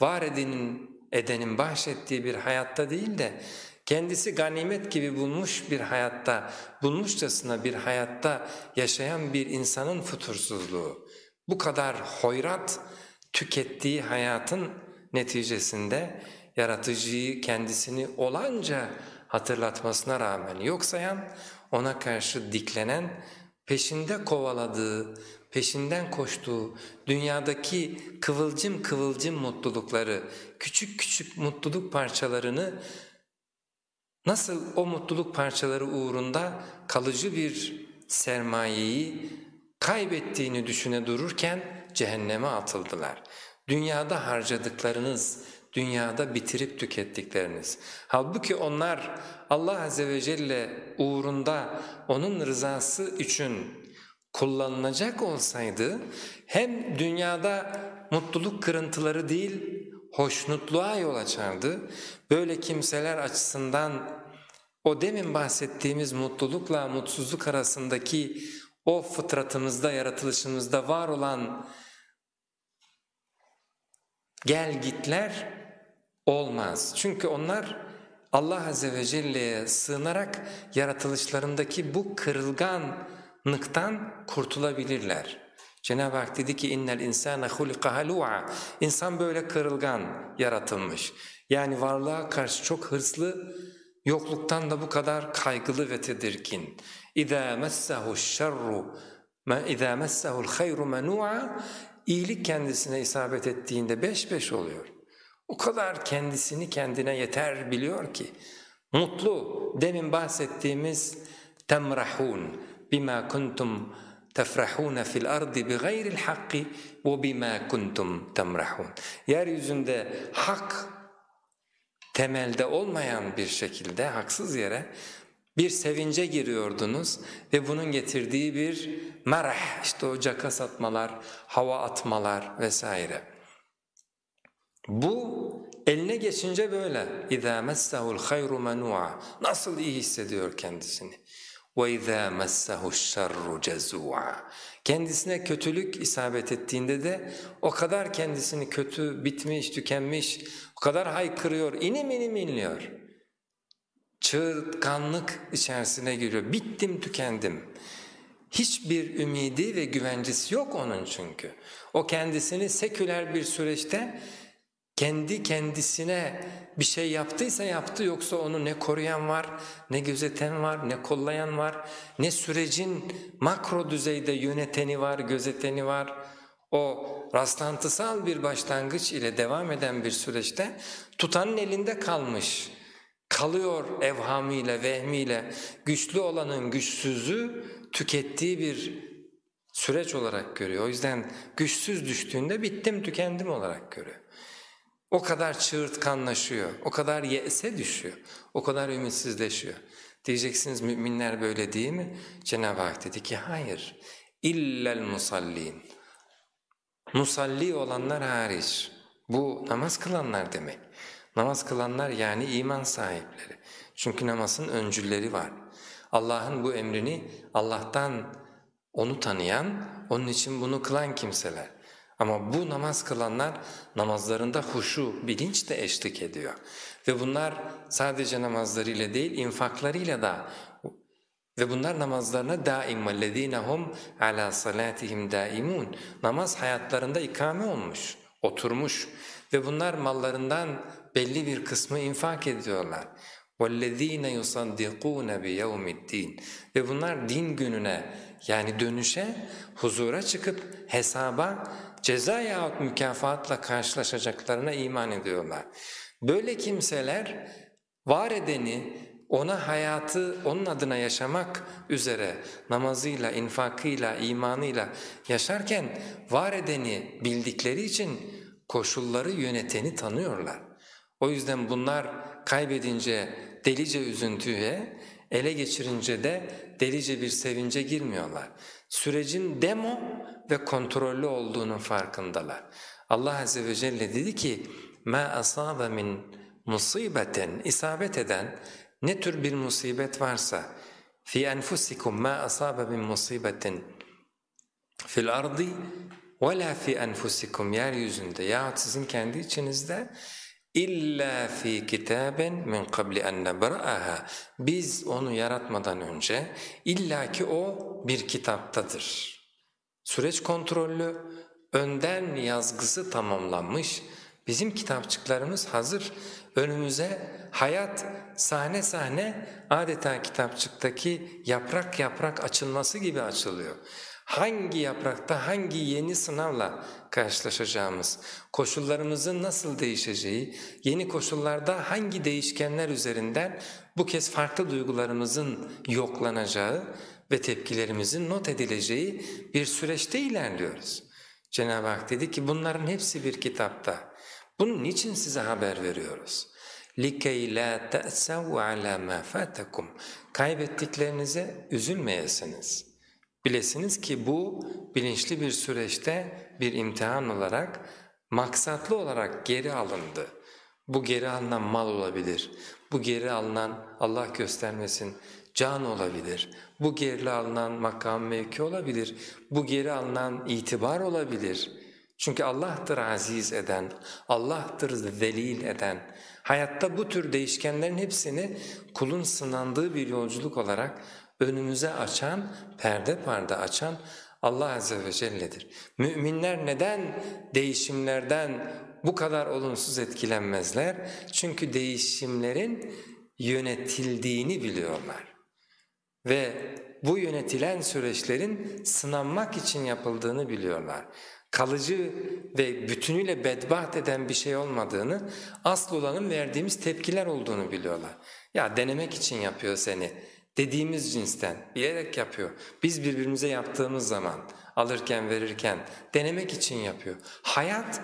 var edenin, edenin bahşettiği bir hayatta değil de kendisi ganimet gibi bulmuş bir hayatta, bulmuşçasına bir hayatta yaşayan bir insanın futursuzluğu. Bu kadar hoyrat tükettiği hayatın neticesinde yaratıcıyı kendisini olanca hatırlatmasına rağmen yok sayan, ona karşı diklenen, peşinde kovaladığı, peşinden koştuğu dünyadaki kıvılcım kıvılcım mutlulukları, küçük küçük mutluluk parçalarını nasıl o mutluluk parçaları uğrunda kalıcı bir sermayeyi kaybettiğini düşüne dururken cehenneme atıldılar. Dünyada harcadıklarınız, dünyada bitirip tükettikleriniz. Halbuki onlar Allah Azze ve Celle uğrunda O'nun rızası için kullanılacak olsaydı hem dünyada mutluluk kırıntıları değil hoşnutluğa yol açardı. Böyle kimseler açısından o demin bahsettiğimiz mutlulukla mutsuzluk arasındaki o fıtratımızda, yaratılışımızda var olan gel gitler olmaz. Çünkü onlar Allah Azze ve Celle'ye sığınarak yaratılışlarındaki bu kırılganlıktan kurtulabilirler. Cenab-ı Hak dedi ki innel insane hulika halu'a. İnsan böyle kırılgan yaratılmış. Yani varlığa karşı çok hırslı, yokluktan da bu kadar kaygılı ve tedirgin. İza messehu şerru İza messehu'l hayru menu'a. İyilik kendisine isabet ettiğinde beş beş oluyor. O kadar kendisini kendine yeter biliyor ki. Mutlu, demin bahsettiğimiz temrahun bima kuntum tefrahun fil ardi bi gayril hakki ve bima kuntum temrahun. Yeryüzünde hak temelde olmayan bir şekilde haksız yere bir sevince giriyordunuz ve bunun getirdiği bir merah, işte o caka satmalar, hava atmalar vesaire. Bu eline geçince böyle. اِذَا مَسَّهُ الْخَيْرُ مَنُوعًا Nasıl iyi hissediyor kendisini. وَاِذَا مَسَّهُ الشَّرُّ جَزُوعًا Kendisine kötülük isabet ettiğinde de o kadar kendisini kötü, bitmiş, tükenmiş, o kadar haykırıyor, inim inim inliyor. Çığırtkanlık içerisine giriyor. Bittim, tükendim. Hiçbir ümidi ve güvencesi yok onun çünkü. O kendisini seküler bir süreçte kendi kendisine bir şey yaptıysa yaptı yoksa onu ne koruyan var, ne gözeten var, ne kollayan var, ne sürecin makro düzeyde yöneteni var, gözeteni var. O rastlantısal bir başlangıç ile devam eden bir süreçte tutanın elinde kalmış, kalıyor evhamıyla, vehmiyle, güçlü olanın güçsüzü tükettiği bir süreç olarak görüyor. O yüzden güçsüz düştüğünde bittim, tükendim olarak görüyor. O kadar çığırtkanlaşıyor, o kadar yese düşüyor, o kadar ümitsizleşiyor. Diyeceksiniz müminler böyle değil mi? Cenab-ı Hak dedi ki hayır. İllel musallin. Musalli olanlar hariç. Bu namaz kılanlar demek. Namaz kılanlar yani iman sahipleri. Çünkü namazın öncülleri var. Allah'ın bu emrini Allah'tan onu tanıyan, onun için bunu kılan kimseler. Ama bu namaz kılanlar namazlarında huşu, bilinç de eşlik ediyor. Ve bunlar sadece namazlarıyla değil infaklarıyla da ve bunlar namazlarına daim vellezinehum ala salatihim daimun. Namaz hayatlarında ikame olmuş, oturmuş ve bunlar mallarından belli bir kısmı infak ediyorlar. وَالَّذ۪ينَ يُصَدِّقُونَ بِيَوْمِ الدِّينِ Ve bunlar din gününe yani dönüşe, huzura çıkıp hesaba ceza yahut mükafatla karşılaşacaklarına iman ediyorlar. Böyle kimseler var edeni, ona hayatı onun adına yaşamak üzere namazıyla, infakıyla, imanıyla yaşarken var edeni bildikleri için koşulları yöneteni tanıyorlar. O yüzden bunlar kaybedince delice üzüntüye, ele geçirince de delice bir sevince girmiyorlar. Sürecin demo ve kontrollü olduğunun farkındalar. Allah Azze ve Celle dedi ki مَا أَصَابَ مِنْ musibeten isabet eden ne tür bir musibet varsa fi enfusikum ma asaba min musibetin fil ardi ve la fi enfusikum yeryüzünde yahut sizin kendi içinizde illa fi kitaben min qabli en nebra'aha biz onu yaratmadan önce illaki o bir kitaptadır. Süreç kontrollü, önden yazgısı tamamlanmış, bizim kitapçıklarımız hazır. Önümüze hayat sahne sahne adeta kitapçıktaki yaprak yaprak açılması gibi açılıyor. Hangi yaprakta hangi yeni sınavla karşılaşacağımız, koşullarımızın nasıl değişeceği, yeni koşullarda hangi değişkenler üzerinden bu kez farklı duygularımızın yoklanacağı ve tepkilerimizin not edileceği bir süreçte ilerliyoruz. Cenab-ı Hak dedi ki bunların hepsi bir kitapta. Bunun için size haber veriyoruz. لِكَيْ لَا تَأْسَوْا عَلَى مَا فَاتَكُمْ Kaybettiklerinize üzülmeyesiniz. Bilesiniz ki bu bilinçli bir süreçte bir imtihan olarak, maksatlı olarak geri alındı. Bu geri alınan mal olabilir, bu geri alınan Allah göstermesin can olabilir, bu geri alınan makam mevki olabilir, bu geri alınan itibar olabilir. Çünkü Allah'tır aziz eden, Allah'tır zelil eden. Hayatta bu tür değişkenlerin hepsini kulun sınandığı bir yolculuk olarak önümüze açan, perde perde açan Allah Azze ve Celle'dir. Müminler neden değişimlerden bu kadar olumsuz etkilenmezler? Çünkü değişimlerin yönetildiğini biliyorlar. Ve bu yönetilen süreçlerin sınanmak için yapıldığını biliyorlar. Kalıcı ve bütünüyle bedbaht eden bir şey olmadığını, asıl olanın verdiğimiz tepkiler olduğunu biliyorlar. Ya denemek için yapıyor seni dediğimiz cinsten bilerek yapıyor. Biz birbirimize yaptığımız zaman alırken verirken denemek için yapıyor. Hayat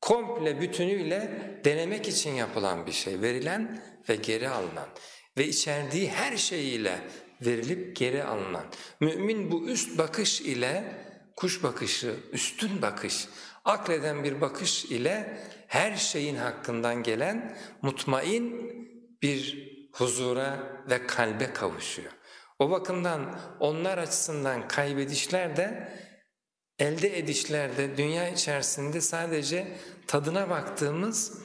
komple bütünüyle denemek için yapılan bir şey. Verilen ve geri alınan ve içerdiği her şeyiyle verilip geri alınan. Mümin bu üst bakış ile kuş bakışı, üstün bakış, akleden bir bakış ile her şeyin hakkından gelen mutmain bir huzura ve kalbe kavuşuyor. O bakımdan onlar açısından kaybedişler de elde edişler de dünya içerisinde sadece tadına baktığımız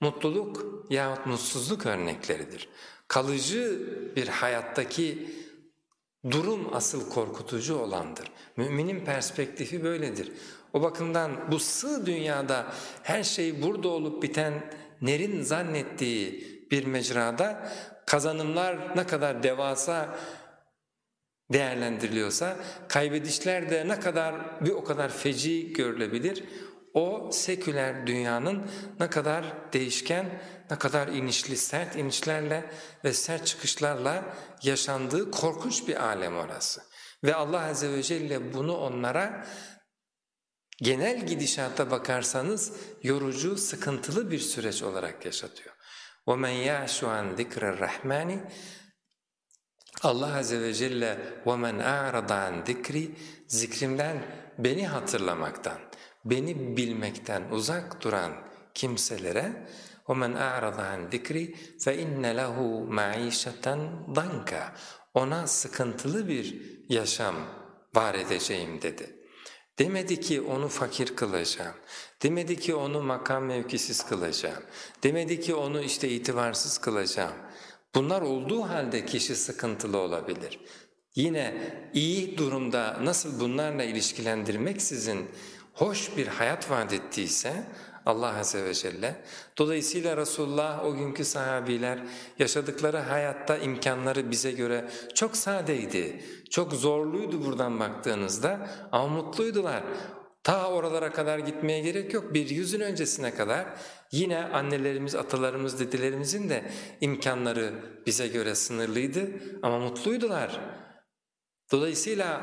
mutluluk yahut mutsuzluk örnekleridir. Kalıcı bir hayattaki durum asıl korkutucu olandır. Müminin perspektifi böyledir. O bakımdan bu sığ dünyada her şey burada olup biten nerin zannettiği bir mecrada kazanımlar ne kadar devasa değerlendiriliyorsa kaybedişler de ne kadar bir o kadar feci görülebilir. O seküler dünyanın ne kadar değişken, ne kadar inişli, sert inişlerle ve sert çıkışlarla yaşandığı korkunç bir alem orası. Ve Allah Azze ve Celle bunu onlara genel gidişata bakarsanız yorucu, sıkıntılı bir süreç olarak yaşatıyor. وَمَنْ يَعْشُ عَنْ ذِكْرَ الرَّحْمَانِ Allah Azze ve Celle وَمَنْ أَعْرَضَ عَنْ ذِكْرِ Zikrimden beni hatırlamaktan, beni bilmekten uzak duran kimselere وَمَنْ أَعْرَضَ عَنْ ذِكْرِ فَإِنَّ لَهُ مَعِيشَةً ضَنْكَ Ona sıkıntılı bir yaşam var edeceğim dedi. Demedi ki onu fakir kılacağım, demedi ki onu makam mevkisiz kılacağım, demedi ki onu işte itibarsız kılacağım. Bunlar olduğu halde kişi sıkıntılı olabilir. Yine iyi durumda nasıl bunlarla ilişkilendirmeksizin hoş bir hayat vaat ettiyse Allah Azze ve Celle. Dolayısıyla Resulullah o günkü sahabiler yaşadıkları hayatta imkanları bize göre çok sadeydi, çok zorluydu buradan baktığınızda ama mutluydular. Ta oralara kadar gitmeye gerek yok. Bir yüzün öncesine kadar yine annelerimiz, atalarımız, dedelerimizin de imkanları bize göre sınırlıydı ama mutluydular. Dolayısıyla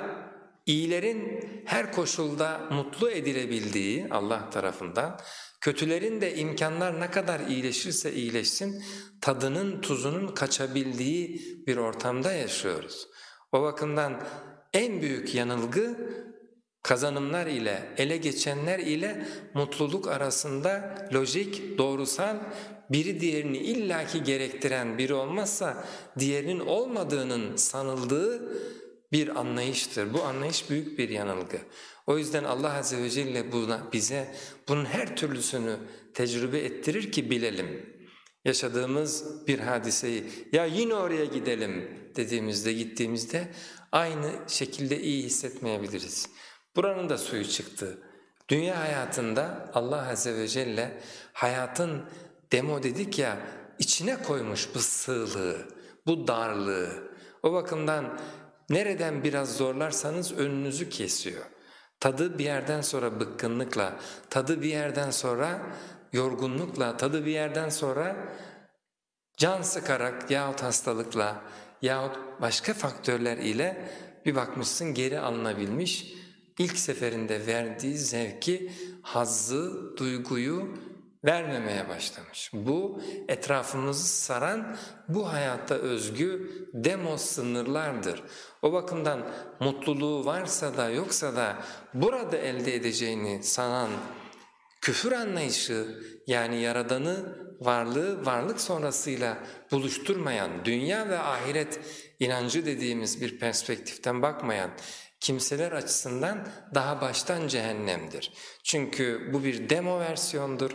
iyilerin her koşulda mutlu edilebildiği Allah tarafından, kötülerin de imkanlar ne kadar iyileşirse iyileşsin, tadının, tuzunun kaçabildiği bir ortamda yaşıyoruz. O bakımdan en büyük yanılgı kazanımlar ile, ele geçenler ile mutluluk arasında lojik, doğrusal, biri diğerini illaki gerektiren biri olmazsa diğerinin olmadığının sanıldığı bir anlayıştır. Bu anlayış büyük bir yanılgı. O yüzden Allah Azze ve Celle buna, bize bunun her türlüsünü tecrübe ettirir ki bilelim. Yaşadığımız bir hadiseyi ya yine oraya gidelim dediğimizde gittiğimizde aynı şekilde iyi hissetmeyebiliriz. Buranın da suyu çıktı. Dünya hayatında Allah Azze ve Celle hayatın demo dedik ya içine koymuş bu sığlığı, bu darlığı. O bakımdan Nereden biraz zorlarsanız önünüzü kesiyor. Tadı bir yerden sonra bıkkınlıkla, tadı bir yerden sonra yorgunlukla, tadı bir yerden sonra can sıkarak yahut hastalıkla yahut başka faktörler ile bir bakmışsın geri alınabilmiş, ilk seferinde verdiği zevki, hazzı, duyguyu vermemeye başlamış. Bu etrafımızı saran bu hayatta özgü demos sınırlardır. O bakımdan mutluluğu varsa da yoksa da burada elde edeceğini sanan küfür anlayışı yani Yaradan'ı varlığı varlık sonrasıyla buluşturmayan, dünya ve ahiret inancı dediğimiz bir perspektiften bakmayan kimseler açısından daha baştan cehennemdir. Çünkü bu bir demo versiyondur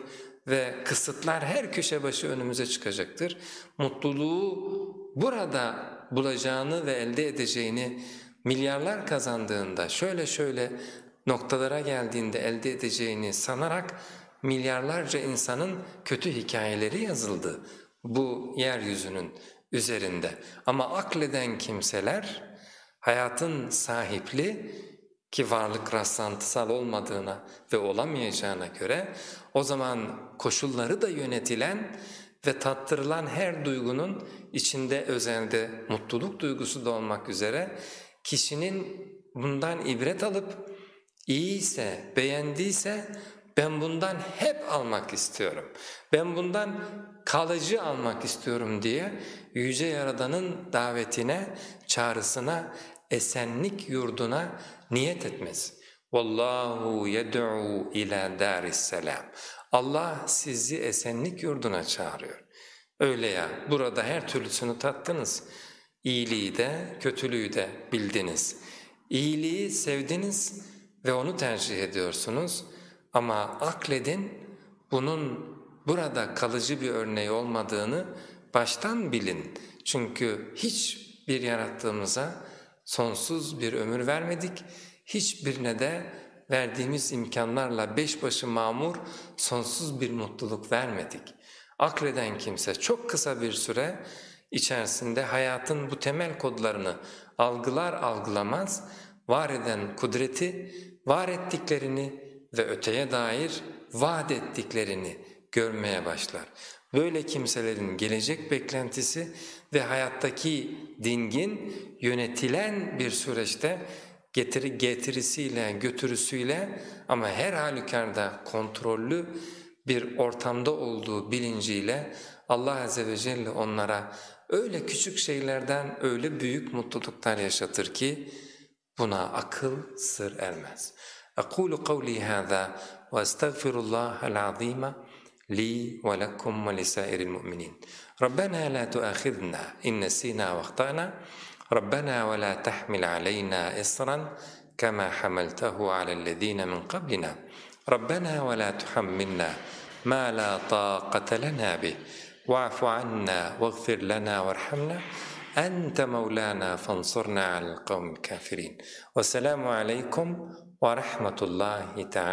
ve kısıtlar her köşe başı önümüze çıkacaktır. Mutluluğu burada bulacağını ve elde edeceğini milyarlar kazandığında şöyle şöyle noktalara geldiğinde elde edeceğini sanarak milyarlarca insanın kötü hikayeleri yazıldı bu yeryüzünün üzerinde. Ama akleden kimseler hayatın sahipli ki varlık rastlantısal olmadığına ve olamayacağına göre o zaman koşulları da yönetilen ve tattırılan her duygunun içinde özelde mutluluk duygusu da olmak üzere kişinin bundan ibret alıp iyiyse, beğendiyse ben bundan hep almak istiyorum. Ben bundan kalıcı almak istiyorum diye Yüce Yaradan'ın davetine, çağrısına, esenlik yurduna niyet etmez. Vallahu yed'u ila daris selam. Allah sizi esenlik yurduna çağırıyor. Öyle ya, burada her türlüsünü tattınız. İyiliği de, kötülüğü de bildiniz. İyiliği sevdiniz ve onu tercih ediyorsunuz. Ama akledin bunun burada kalıcı bir örneği olmadığını baştan bilin. Çünkü hiçbir yarattığımıza sonsuz bir ömür vermedik, hiçbirine de verdiğimiz imkanlarla beş başı mamur sonsuz bir mutluluk vermedik. Akleden kimse çok kısa bir süre içerisinde hayatın bu temel kodlarını algılar algılamaz, var eden kudreti, var ettiklerini ve öteye dair vaat ettiklerini görmeye başlar. Böyle kimselerin gelecek beklentisi ve hayattaki dingin yönetilen bir süreçte getiri getirisiyle, götürüsüyle ama her halükarda kontrollü bir ortamda olduğu bilinciyle Allah Azze ve Celle onlara öyle küçük şeylerden öyle büyük mutluluklar yaşatır ki buna akıl sır ermez. أقول قولي هذا وأستغفر الله العظيم لي ولكم ولسائر المؤمنين ربنا لا تؤاخذنا إن نسينا وأخطأنا. ربنا ولا تحمل علينا إصرا كما حملته على الذين من قبلنا. ربنا ولا تحملنا ما لا طاقة لنا به. واعف عنا واغفر لنا وارحمنا. أنت مولانا فانصرنا على القوم الكافرين. والسلام عليكم ورحمة الله تعالى.